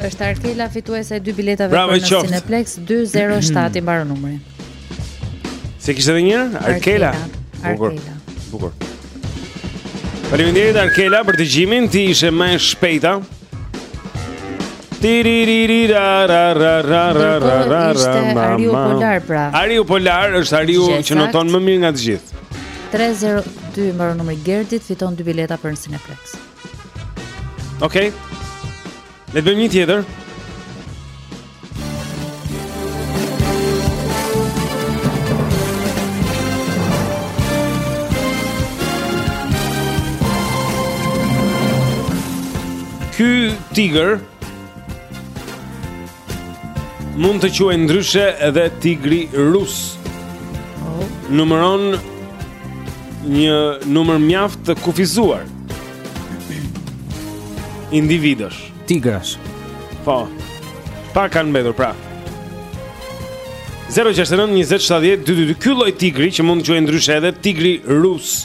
Është Arkela fituese e dy biletave Bravo, për në Cineplex 207 i mbaron numri. Se kishte edhe një Arkela. Bukur. Bukur. Faleminderit Arkela për dëgjimin, ti ishe më e shpejta. Ariu Polar pra. Ariu Polar është Ariu që noton më mirë nga të gjithë. 302 mbaron numri Gerdi fiton dy bileta për në Cineplex. Okej. Okay. Le të bëjmë një tjetër. Ky tigër Mund të quhet ndryshe edhe tigri rus. Oh. Numëron një numër mjaft të kufizuar. Individësh, tigrash. Po. Pak kanë mbetur pra. 069 20 70 222 ky lloj tigri që mund të quhet ndryshe edhe tigri rus.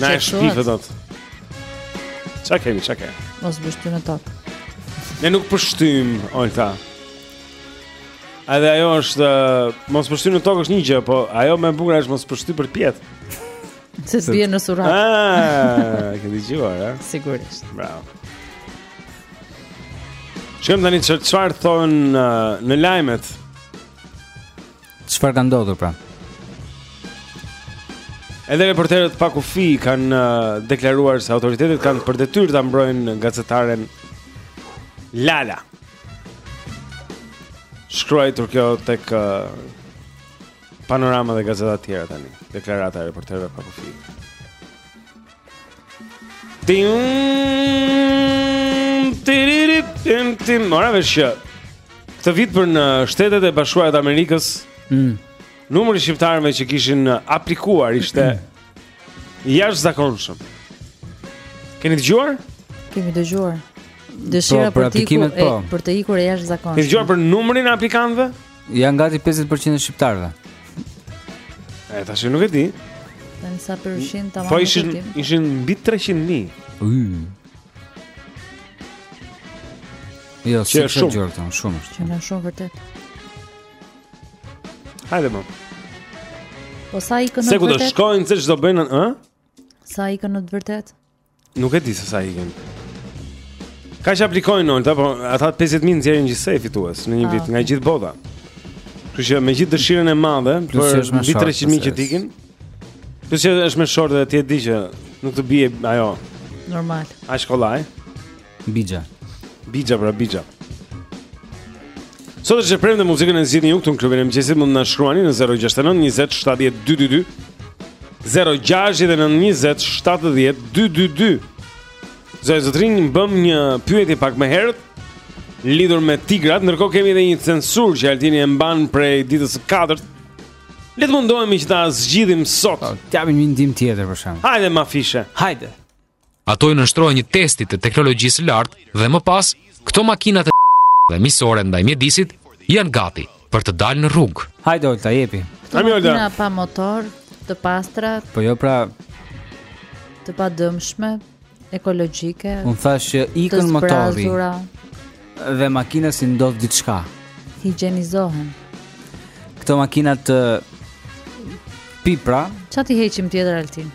Na e shpifët atë Ça kemi, ça kemi? Mos pështy në tokë Ne nuk pështym, Olta Edhe ajo është uh, Mos pështy në tokë është një gjë Po ajo më e bukura është mos pështy përpjetë Se të bie në surrat Aaaa ah, E ke dëgjuar, a? Sigurisht Bravo Shkojmë tani një herë çfarë thonë uh, në lajmet Çfarë ka ndodhur pra? Edhe reporterët pa kufij kanë uh, deklaruar se autoritetet kanë për detyrë ta mbrojnë gazetaren Lala. Shkruajtur kjo tek uh, panorama dhe gazeta të tjera tani. Deklarata e reporterëve pa kufij. Tim Tiririt Tim Tim Mora vesh që Këtë vit për në shtetet e bashkuara të Amerikës mm. Numri i shqiptarëve që kishin aplikuar ishte mm. i jashtëzakonshëm Keni dëgjuar? Kemi dëgjuar Dëshira po, për, për, për, po. për të ikur e jashtëzakonshme Keni dëgjuar për numrin e aplikantëve? Janë gati 50% e shqiptarëve. E tash nuk e di. Tani sa përqind tamam. Po ishin ishin mbi 300.000. Yyy. Jo, si është shumë gjërë tonë, shumë është. Që nga shumë vërtet. Hajde më. Po sa ikin në të vërtetë? Se ku të shkojnë, se ç'do bëjnë, ë? Sa ikin në të vërtetë? Nuk e di se sa ikin. Ka që aplikojnë Olta, po ata 50.000 nxjerrin gjithsej fitues në një ah, vit okay. nga gjithë bota. Kështu që me gjithë dëshirën e madhe, për mbi 300.000 që t'ikin, plus që është me short dhe ti e di që nuk të bie ajo. Normal. Aq kollaj. Bixha. Bixha pra Bixha. Sot është e premte muzikën e zgjidhni ju këtu në klubin e mëngjesit mund të na shkruani në 069 20 70 222 069 20 70 222 Zaj Zotrin, bëmë një pyetje pak më herët Lidhur me tigrat, ndërkohë kemi dhe një censurë që altini e mban prej ditës katërt Le të mundohemi që ta zgjidhim sot po, T'japim një ndihmë tjetër për shembull Hajde mafishe Hajde Ato i nënshtrohen një testi të teknologjisë së lartë dhe më pas këto makina të dhe miqësore ndaj mjedisit janë gati për të dalë në rrugë. Hajde Olta, jepi. Këto makina pa motor, të pastra. Po jo pra të padëmshme, ekologjike. Unë thashë që ikën motori. Dhe makina si ndodh diçka. Higjenizohen. Këto makina të pipra. Çfarë ti heqim tjetër altin?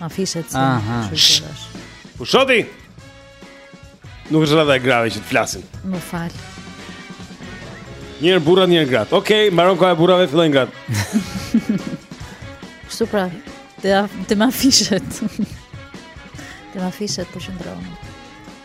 Mafishet se Aha. U shoti? Nuk është radha e grave që të flasin Më fal Një herë burrat, një herë gratë Okej, okay, mbaron koha e burrave, fillojnë gratë Kështu pra, te, te mafishet Te mafishet po qëndrojmë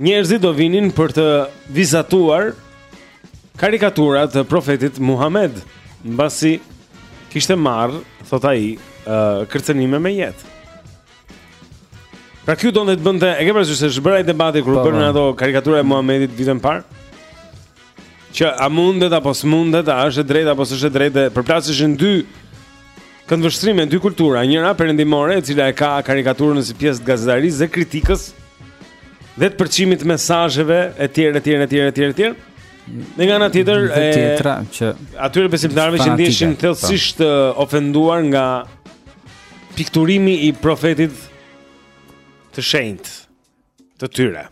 Njerëzit do vinin për të vizatuar karikatura të profetit Muhamed, mbasi kishte marrë, thotë ai, kërcënime me jetë. Pra ky donte të bënte, e ke parasysh se është bërë ai debati kur u bënë po. ato karikaturat e Muhamedit vitin e parë? Që a mundet apo s'mundet, a është e drejtë apo s'është e drejtë, përplasëshin dy këndvështrime, dy kultura, njëra perëndimore e cila e ka karikaturën si pjesë të gazetarisë dhe kritikës dhe të përçimit të mesazheve etj etj etj etj etj. Dhe nga ana tjetër e atyre besimtarëve që ndiheshin po. thellësisht të ofenduar nga pikturimi i profetit të shenjtë të tyre.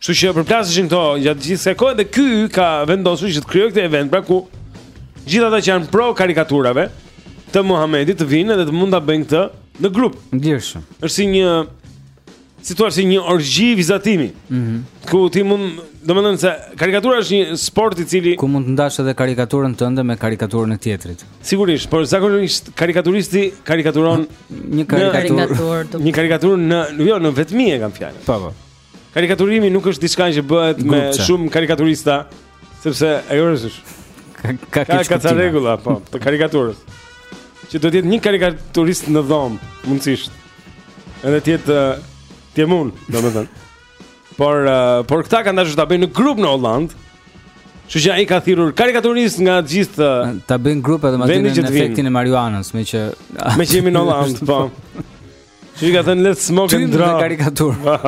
Kështu që përplasëshin këto gjatë gjithë kësaj kohe dhe ky ka vendosur që të krijojë këtë event, pra ku gjithë ata që janë pro karikaturave të Muhamedit të vijnë dhe të mund ta bëjnë këtë në grup. Ndryshe. Është si një si thua si një orgji vizatimi. Mhm. Mm ku ti mund, domethënë se karikatura është një sport i cili ku mund të ndash edhe karikaturën tënde me karikaturën e tjetrit. Sigurisht, por zakonisht karikaturisti karikaturon një karikaturë, një karikaturë në jo në vetmi e kam fjalën. Po po. Karikaturimi nuk është diçka që bëhet me shumë karikaturista, sepse ajo është ka ka ka ca rregulla, po, të karikaturës. Që duhet të jetë një karikaturist në dhomë, mundësisht. Edhe të jetë të jetë mund, domethënë. Por uh, por këta kanë dashur ta bëjnë në grup në Holandë. Kështu që ai ka thirrur karikaturistë nga gjithë uh, ta bëjnë grup edhe madje në efektin e marijuanës, meqë meqë jemi në Holandë, po. U ka thënë let's smoke and draw. Karikaturë.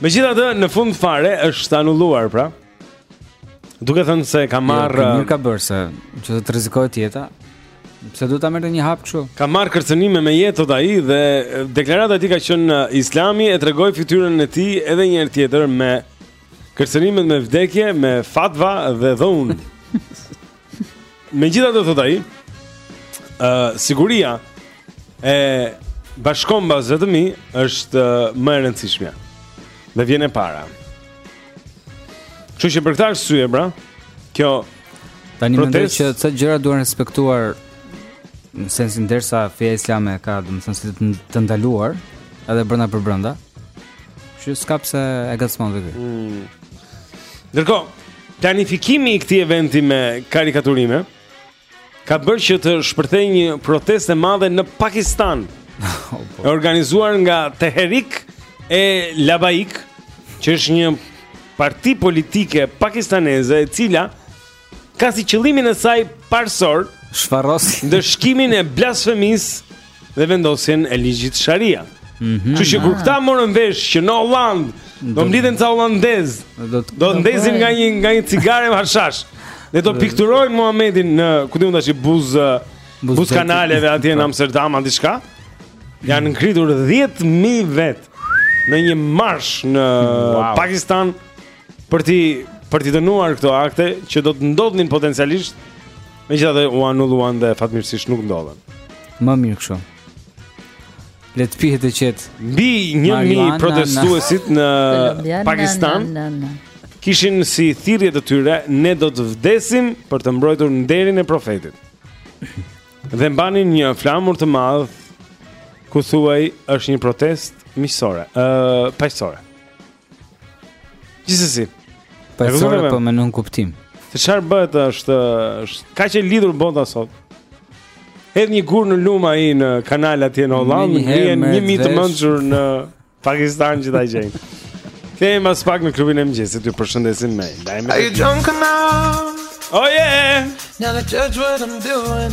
Megjithatë, në fund fare është anulluar, pra. Duke thënë se ka jo, marrë jo, mirë ka bërë se që të rrezikohet jeta. Pse duhet ta merrte një hap kështu? Ka marrë kërcënime me jetë thotë ai dhe deklarata e tij ka qenë Islami e tregoi fytyrën e tij edhe një herë tjetër me kërcënimet me vdekje, me fatva dhe dhunë. Megjithatë thotë ai, ë uh, siguria e bashkombasve të mi është uh, më e rëndësishmja. Dhe vjen e para. Kështu që për këtë arsye, pra, kjo tani mendoj që ca gjëra duhen respektuar në sensin derisa feja islame ka, domethënë, si të ndaluar edhe brenda për brenda. Kështu që s'ka pse e ngacmon vetë. Mm. Ndërkohë, planifikimi i këtij eventi me karikaturime Ka bërë që të shpërthejë një protestë e madhe në Pakistan E organizuar nga Tehrik e Labaik Që është një parti politike pakistaneze e cila ka si qëllimin e saj parësor shfarros ndëshkimin e blasfemisë dhe vendosjen e ligjit Sharia. Mm -hmm. Kështu që kur këta morën vesh që në Holandë Do mblidhen ca holandezë Do ndezin nga një, nga një cigare me hashash Dhe do pikturojnë Muhamedin në ku di unë tashi buzë Buzë, buzë kanaleve atje në Amsterdam a diçka Janë ngritur 10.000 vetë Në një marsh në wow. Pakistan për t'i për t'i dënuar këto akte që do të ndodhnin potencialisht, megjithatë u anulluan dhe fatmirësisht nuk ndodhën. Më mirë kështu. Le të pihet të qetë. Mbi 1000 protestuesit në Pakistan kishin si thirrje të tyre ne do të vdesim për të mbrojtur nderin e profetit. Dhe mbanin një flamur të madh ku thuhej është një protestë miqësore, ë uh, paqësore. Gjithsesi. Paqësore po me nënkuptim. Se çfarë bëhet është është kaq e lidhur bota sot. Hedh një gur në lum ai në kanal atje në Holandë, ngrihen 1000 të mençur në Pakistan që ta gjejnë. Kthehemi pas pak në klubin e mëngjesit, ju përshëndesim me lajme. Are you drunk now? Oh yeah. Now the judge what I'm doing.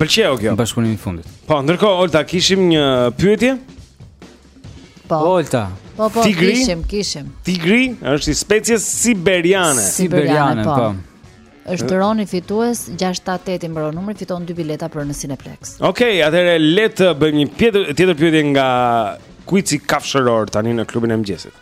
Pëlqeu kjo. Bashkëpunimi i fundit. Po, ndërkohë Olta kishim një pyetje? Po. Olta. Po, po, tigri, kishim, kishim. Tigri është i species siberiane. Siberiane, po. po. Është Roni fitues 678 i mbron numri fiton dy bileta për në Cineplex. Okej, okay, atëherë le të bëjmë një tjetër pyetje nga kuizi kafshëror tani në klubin e mëngjesit.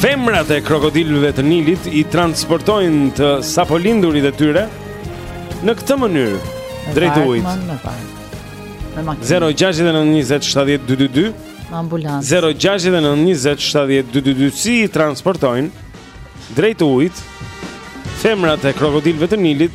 Femrat e krokodilëve të Nilit i transportojnë të sapolindurit e tyre në këtë mënyrë drejt ujit. Me makinë. 0692070222 me ambulancë. 0692070222 si i transportojnë drejt ujit femrat e krokodilëve të Nilit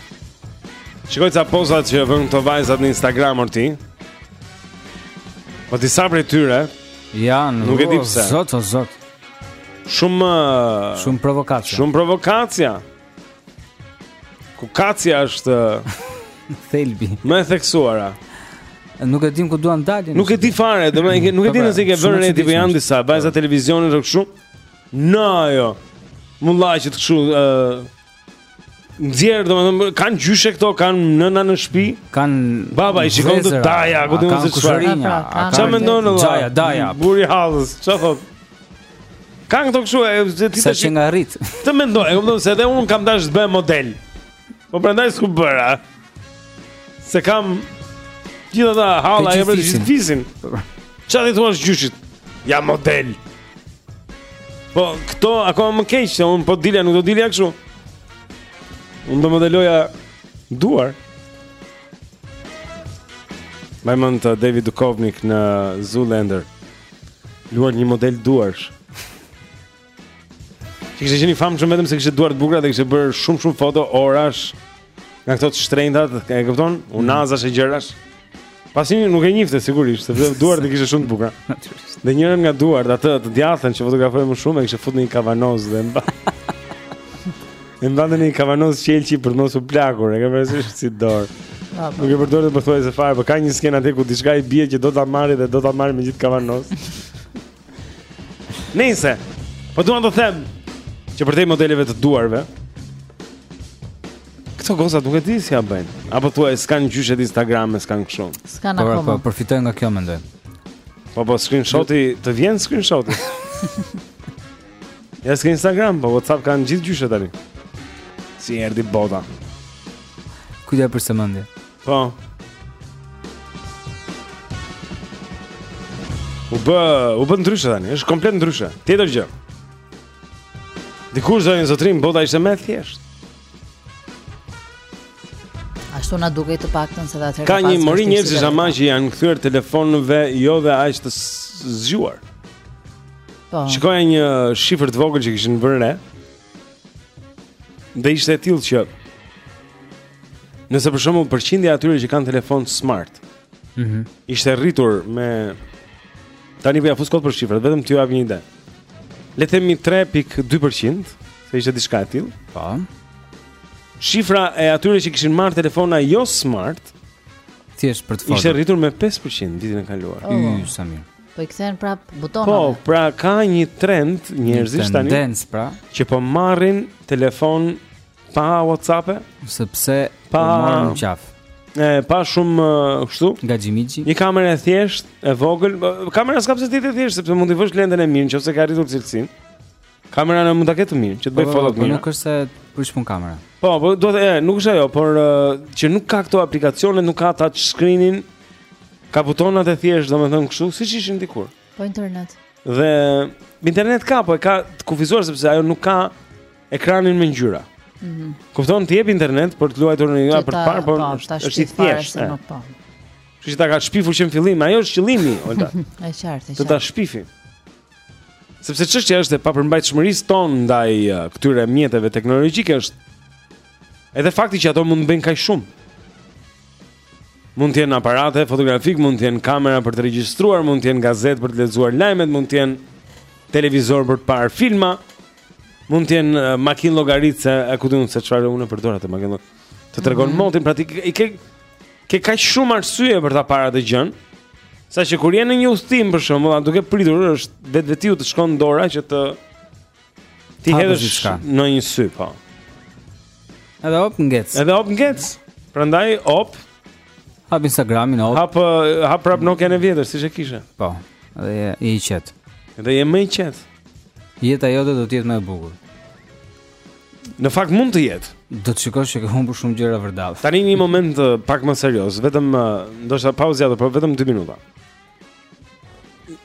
Shikoj ca pozat që vënë këto vajzat në Instagram Orti. Po disa prej tyre janë nuk e di pse. Zot o zot. Shumë shumë provokacja. Shumë provokacja. Ku kacja është thelbi. Më e theksuara. Nuk e dim ku duan dalin. Nuk e di fare, domethënë nuk e di nëse i ke vënë re ti po janë disa vajza po. televizionit apo kështu. Na jo. Mullaqet kështu Nxjerr, domethënë kanë gjyshe këto, kanë nëna në shtëpi, kanë baba i shikon të daja, ku diun se çfarë. Çfarë mendon valla? Daja, daja. Burri i hallës, çfarë thotë? Kanë këto kështu, e ti tash. Sa nga rrit. Të mendoj, e kupton se edhe unë kam dashur të bëhem model. Po prandaj s'u bëra. Se kam gjithë ata halla e vërtetë gjithë fisin. Çfarë t'i thuash gjyshit? Ja model. Po këto akoma më keq se unë po dilja nuk do dilja kështu. Unë do modeloja duar. A e mban mend David Duchovny në Zoolander. Luan një model duarsh. Ky kishte qenë i famshëm vetëm se kishte duar të bukura dhe kishte bërë shumë shumë foto orash nga këto të shtrenjtat, e kupton? Mm. Unazash e gjërash. Pra askush nuk e njifte sigurisht, sepse duart i kishte shumë të bukura. Natyrisht. Dhe njërën nga duart atë të djathtën që fotografohej më shumë e kishte futur në një kavanoz dhe e mba. E mbante në një kavanoz qelqi për të mos u plakur, e ke parasysh si dorë. Ah, po. Nuk e përdorte pothuajse fare, por po ka një skenë atje ku diçka i bje që do ta marri dhe do ta marri me gjithë kavanoz. Nejse po dua të them që përtej modeleve të duarve këto goca nuk e di si ja bëjnë. Apo thua s'kan gjyshet Instagram, s'kan kështu. S'kan po, akoma. Po, po përfitojnë nga kjo mendoj. Po po screenshoti, të vjen screenshoti. ja s'kan Instagram, po WhatsApp kanë gjithë gjyshet tani. Si erdhi bota. Kujt ia priste mendja. Po. U bë, u bë ndryshe tani, është komplet ndryshe. Tjetër gjë. Dikur Zoti na, zotrim bota ishte më e thjeshtë. Ashtu na duket të paktën se atëherë ka një mori njerëzish ama që i janë kthyer telefonëve jo dhe aq të zgjuar. Po. Shikoja një shifër të vogël që kishin vënë re. Dhe ishte e tillë që Nëse për shembull përqindja e atyre që kanë telefon smart, ëh, mm ishte rritur me tani po ja fus kot për shifrat, vetëm t'ju jap një ide. Le të themi 3.2%, se ishte diçka e tillë. Po. Shifra e atyre që kishin marrë telefona jo smart, thjesht për të folur. Ishte rritur me 5% vitin e kaluar. Oh. Yy, sa mirë. Po i kthehen prap butonave. Po, pra ka një trend njerëzish tani. Tendencë pra, që po marrin telefon Pa WhatsApp-e, sepse pa po marrin qaf. E pa shumë kështu. Nga Xhimixhi. Një kamerë e thjeshtë, e vogël. Kamera s'ka pse të jetë e thjeshtë, sepse mund të vësh lentën e mirë nëse ka arritur cilësinë. Kameran mund ta ketë mirë, që të bëj po, po, foto të po, mira. Nuk është se prish pun kamera. Po, po do të, nuk është ajo, por që nuk ka këto aplikacione, nuk ka touch screen-in. Ka butonat e thjeshtë, domethënë kështu, siç ishin dikur. Po internet. Dhe internet ka, po e ka të kufizuar sepse ajo nuk ka ekranin me ngjyra. Mm -hmm. Kupton ti jep internet për të luajtur në një për të parë, por po, është i thjeshtë. Po. Kështu që ta ka shpifur që në fillim, ajo është qëllimi, Olta. Është qartë, është qartë. Të ta shpifin. Sepse çështja e papërmbajtshmërisë tonë ndaj këtyre mjeteve teknologjike është edhe fakti që ato mund të bëjnë kaq shumë. Mund të jenë aparate fotografik, mund të jenë kamera për të regjistruar, mund të jenë gazetë për të lexuar lajmet, mund të jenë televizor për të parë filma, Mund të jenë makinë llogaritse, a ku di unë se çfarë unë përdor atë makinë. Të tregon mm -hmm. motin, pra ti i ke ke kaq shumë arsye për ta parë atë gjënë. Sa që kur je në një udhtim për shembull, duke pritur është vetvetiu të shkon dora që t'i hedhësh një sy, po. Edhe op ngec. Edhe op ngec. Prandaj op hap Instagramin, op. Hap hap prap Nokia-n e vjetër, siç e kishe. Po. Edhe i qetë. Edhe je më i qetë. Jeta jote do të jetë më e bukur. Në fakt mund të jetë. Do të shikosh që ke humbur shumë gjëra vërdall. Tani një moment eh, pak më serioz, vetëm eh, ndoshta pauzë këtu, por vetëm 2 minuta.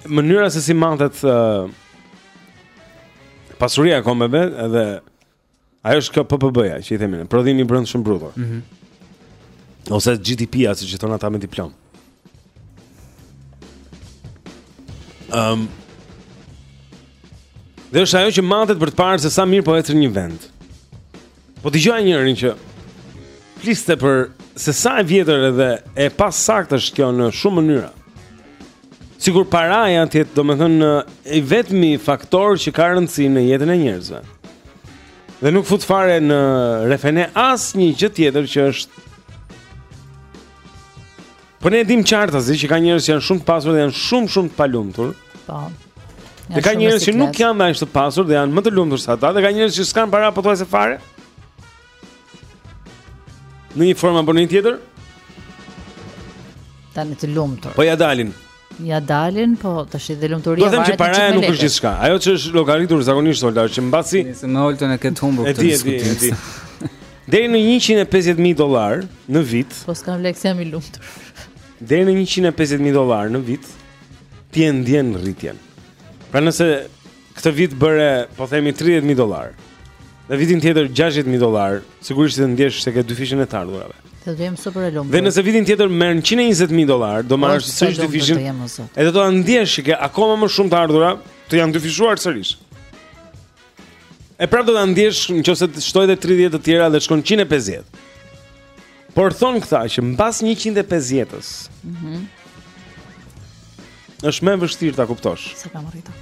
Mënyra se si matet uh, pasuria e kombeve dhe Ajo është kjo PBB-ja, që i themi ne, prodhimi i brendshëm bruto. Mhm. Mm Ose GDP-ja, siç i thonë ata me diplomë. Ëm um, Dhe është ajo që matet për të parë se sa mirë po ecën një vend. Po dëgjoja njërin që fliste për se sa e vjetër edhe e pasaktë është kjo në shumë mënyra. Sikur paraja të jetë, domethënë, i vetmi faktor që ka rëndësi në jetën e njerëzve. Dhe nuk fut fare në refenë asnjë gjë tjetër që është Po ne e dimë qartazi që ka njerëz që janë shumë të pasur dhe janë shumë shumë të palumtur. Po. Dhe ka njerëz që nuk janë edhe aq të pasur dhe janë më të lumtur se ata, dhe ka njerëz që s'kanë para pothuajse fare. Në një formë apo në një tjetër? Janë të lumtur. Po ja dalin. Ja dalin, po tashi dhe lumturia varet. Do them që paraja nuk është gjithçka. Ajo që është llogaritur zakonisht Olta që mbasi Se me Oltën e ke të humbur këtë diskutim. Deri në 150000 dollar në vit. Po s'kam lekë jam i lumtur. Deri në 150000 dollar në vit ti e ndjen rritjen. Pra nëse Këtë vit bëre, po themi 30000 dollar. Në vitin tjetër 60000 dollar, sigurisht do ta ndjesh që ke dyfishin e të ardhurave. Do jem super e lumtur. Dhe nëse vitin tjetër merr 120000 dollar, do marrësh sërish dyfishin. Edhe do ta ndjesh që ke akoma më shumë të ardhura, të janë dyfishuar sërish. E prapë do ta ndjesh në qoftë se shtoj edhe 30 të tjera dhe shkon 150. Por thonë këta që mbas 150-ës. Mhm. Mm është më e vështirë ta kuptosh. Se ka rritje.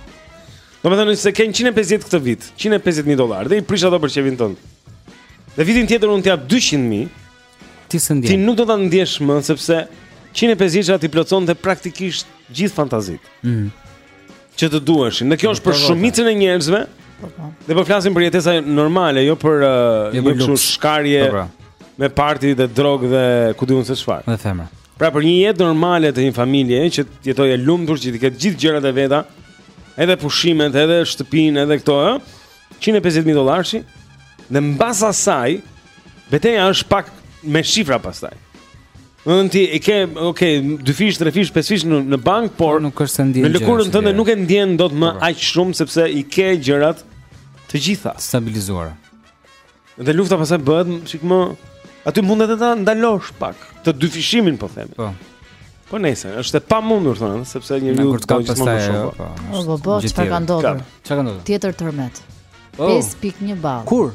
Domethënë se ke 150 këtë vit, 150.000 dollarë dhe i prish ato për qejfin tënd. Dhe vitin tjetër unë të jap 200.000. Ti s'e ndjen. Ti nuk do ta ndjesh më sepse 150-a t'i plotësonte praktikisht gjithë fantazitë. Mhm. Mm që të duheshin. Dhe kjo është për shumicën e njerëzve. Po po. Ne po flasim për jetesa normale, jo për uh, jo kështu shkarje po, po. me parti dhe drogë dhe ku di un se çfarë. Dhe femra. Pra për një jetë normale të një familje që të jetojë e lumtur, që të ketë gjithë gjërat e veta, edhe pushimet, edhe shtëpinë, edhe këto, ëh, 150000 dollarë. Dhe mbas asaj, beteja është pak me shifra pastaj. Do të thotë ke, ok, dyfish, trefish, pesëfish në në bankë, por nuk është se ndjen. Në lëkurën tënde nuk e ndjen dot më po, po. aq shumë sepse i ke gjërat të gjitha stabilizuara. Dhe lufta pastaj bëhet sik më aty mundet të ta ndalosh pak të dyfishimin po themi. Po. Po nëse është e pamundur thonë, sepse njeriu do të thotë më shumë. Po, po, po, çfarë ka ndodhur? Çfarë ka ndodhur? Tjetër tërmet. 5.1 ballë. Kur?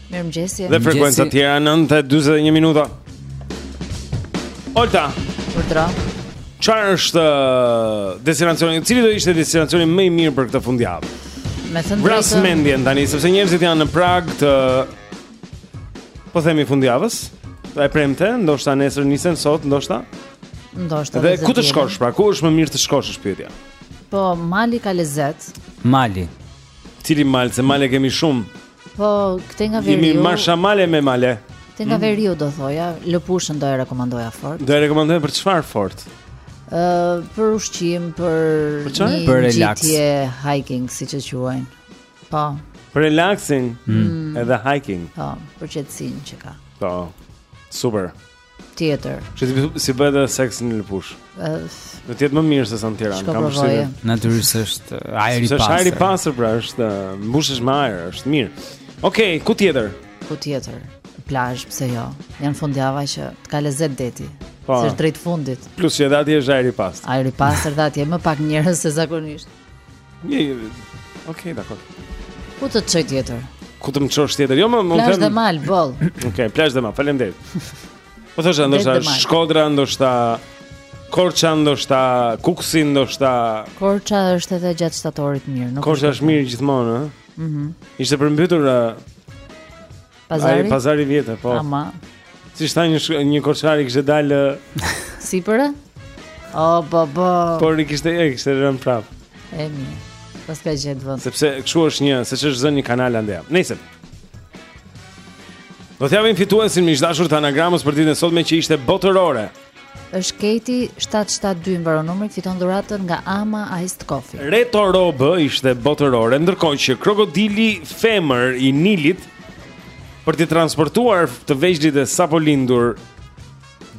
Mirëmëngjesi. Dhe frekuenca tjera 9:41 minuta. Olta. Urdhëro. Çfarë është uh, destinacioni? Cili do ishte destinacioni më i mirë për këtë fundjavë? Me thënë vras mendjen tani sepse njerëzit janë në prag të po themi fundjavës. E premte, ndoshta nesër nisen sot, ndoshta. Ndoshta. Dhe ku të shkosh pra? Ku është më mirë të shkosh është pyetja. Po, mali ka lezet. Mali. Cili mal, se male kemi shumë. Po, këtej nga veriu. Jemi mashalla male me male. Këtej nga hmm? veriu do thoja, Lëpushën do e rekomandoja fort. Do e rekomandoja për çfarë fort? Ë, uh, për ushqim, për për, për ngjitje, hiking siç e quajnë. Po. Për relaxing, mm. edhe hiking. Po, për qetësinë që ka. Po. Super. tjetër. Që si, si bëhet edhe seks në Lëpushë. Do të jetë më mirë se sa në Tiranë, kam përshtypjen. Natyrisht është uh, ajri i pastër. Është ajri i pastër, pra është uh, mbushesh me ajër, është mirë. Okej, okay, ku tjetër? Ku tjetër? Plazh, pse jo? Janë fundjava që të ka lezet deti. Po. Si drejt fundit. Plus që atje është ajri i pastër. Ajri i pastër dhe atje më pak njerëz se zakonisht. Një, një, ok, dakor. Ku të të çoj tjetër? Ku të më çosh tjetër? Jo, më më më... Plazh dhe mal, boll. Ok, plazh dhe mal, faleminderit. Po thoshe, ndoshta Shkodra, ndoshta... Korça ndoshta, Kukësi ndoshta. Korça është edhe gjatë shtatorit mirë, nuk. Korça është mirë gjithmonë, ëh. Mhm. Ishte përmbytur Pazari. Ai pazari i vjetër, po. Ama. Siç tha një shk një korçar i kishte dalë sipër? O oh, po po. Por i kishte e kishte rënë prap. E mirë. Paska gjet vend. Sepse kshu është një, se ç'është zënë një kanal andej. Nëse. Do të japim fituesin miq të dashur të anagramës për ditën e sotme që ishte botërore. Është Kejti 772 i mbaron numri, fiton dhuratën nga Ama Iced Coffee. Reto Rob ishte botërore, ndërkohë që krokodili femër i Nilit për t'i transportuar të vegjlit e sapolindur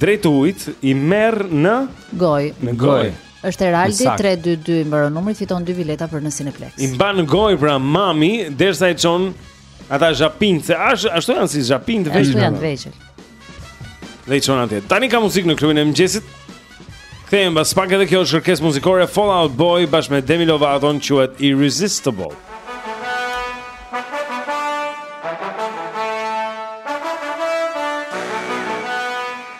drejt ujit i merr në gojë. Në gojë. Është Eraldi 322 i mbaron numri, fiton dy bileta për në Cineplexx. I mban në gojë pra mami derisa e çon Ata zhapinj se, ashtu ashtu janë si zhapinj të vegjël. Janë të vegjël. Dhe i çon atje. Tani ka muzikë në klubin e mëngjesit. Kthehem pas pak edhe kjo është kërkesë muzikore Fall Out Boy bashkë me Demi Lovaton quhet Irresistible.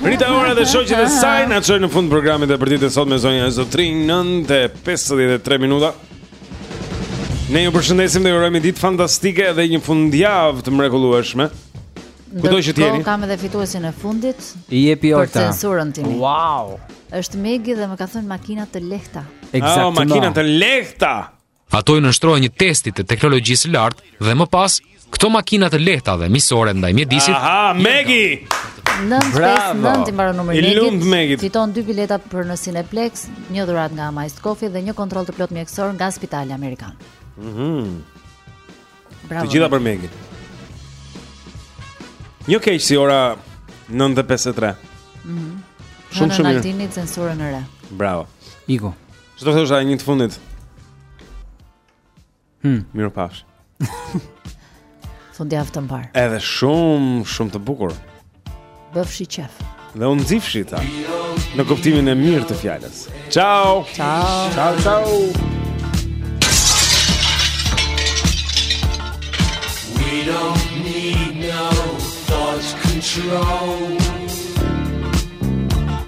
Rita Ora dhe shoqet e saj na çojnë në fund programit edhe për ditën e sotme zonja e zotërinj 9:53 minuta. Ne ju përshëndesim dhe ju urojmë një ditë fantastike dhe një fundjavë të mrekullueshme. Kudo që jeni. Do kam edhe fituesin e fundit. I jepi Olta. Për censurën tim. Wow. Është Megi dhe më ka thënë makina të lehta. Eksaktë. Oh, makina të lehta. Ato i nënshtrohen një testi të teknologjisë së lartë dhe më pas këto makina të lehta dhe miqësore ndaj mjedisit. Aha, Megi. 959 i mbaron numri Megit. Megit. Fiton dy bileta për në Cineplexx, një dhuratë nga Ama Iced Coffee dhe një kontroll të plotë mjekësor nga Spitali Amerikan. Mhm. Mm Bravo. Të gjitha për Megit. Një keq si ora 9:53. Mhm. Mm shumë shumë mirë. Altini censurën e re. Bravo. Iku. Ç'do thosh ai një të fundit. Hm, mirupafshim. Fundjavë të mbarë. Edhe shumë, shumë të bukur. Bëfshi qejf. Dhe u nxifshi Në kuptimin e mirë të fjalës Ciao Ciao Ciao, ciao We don't need no thought control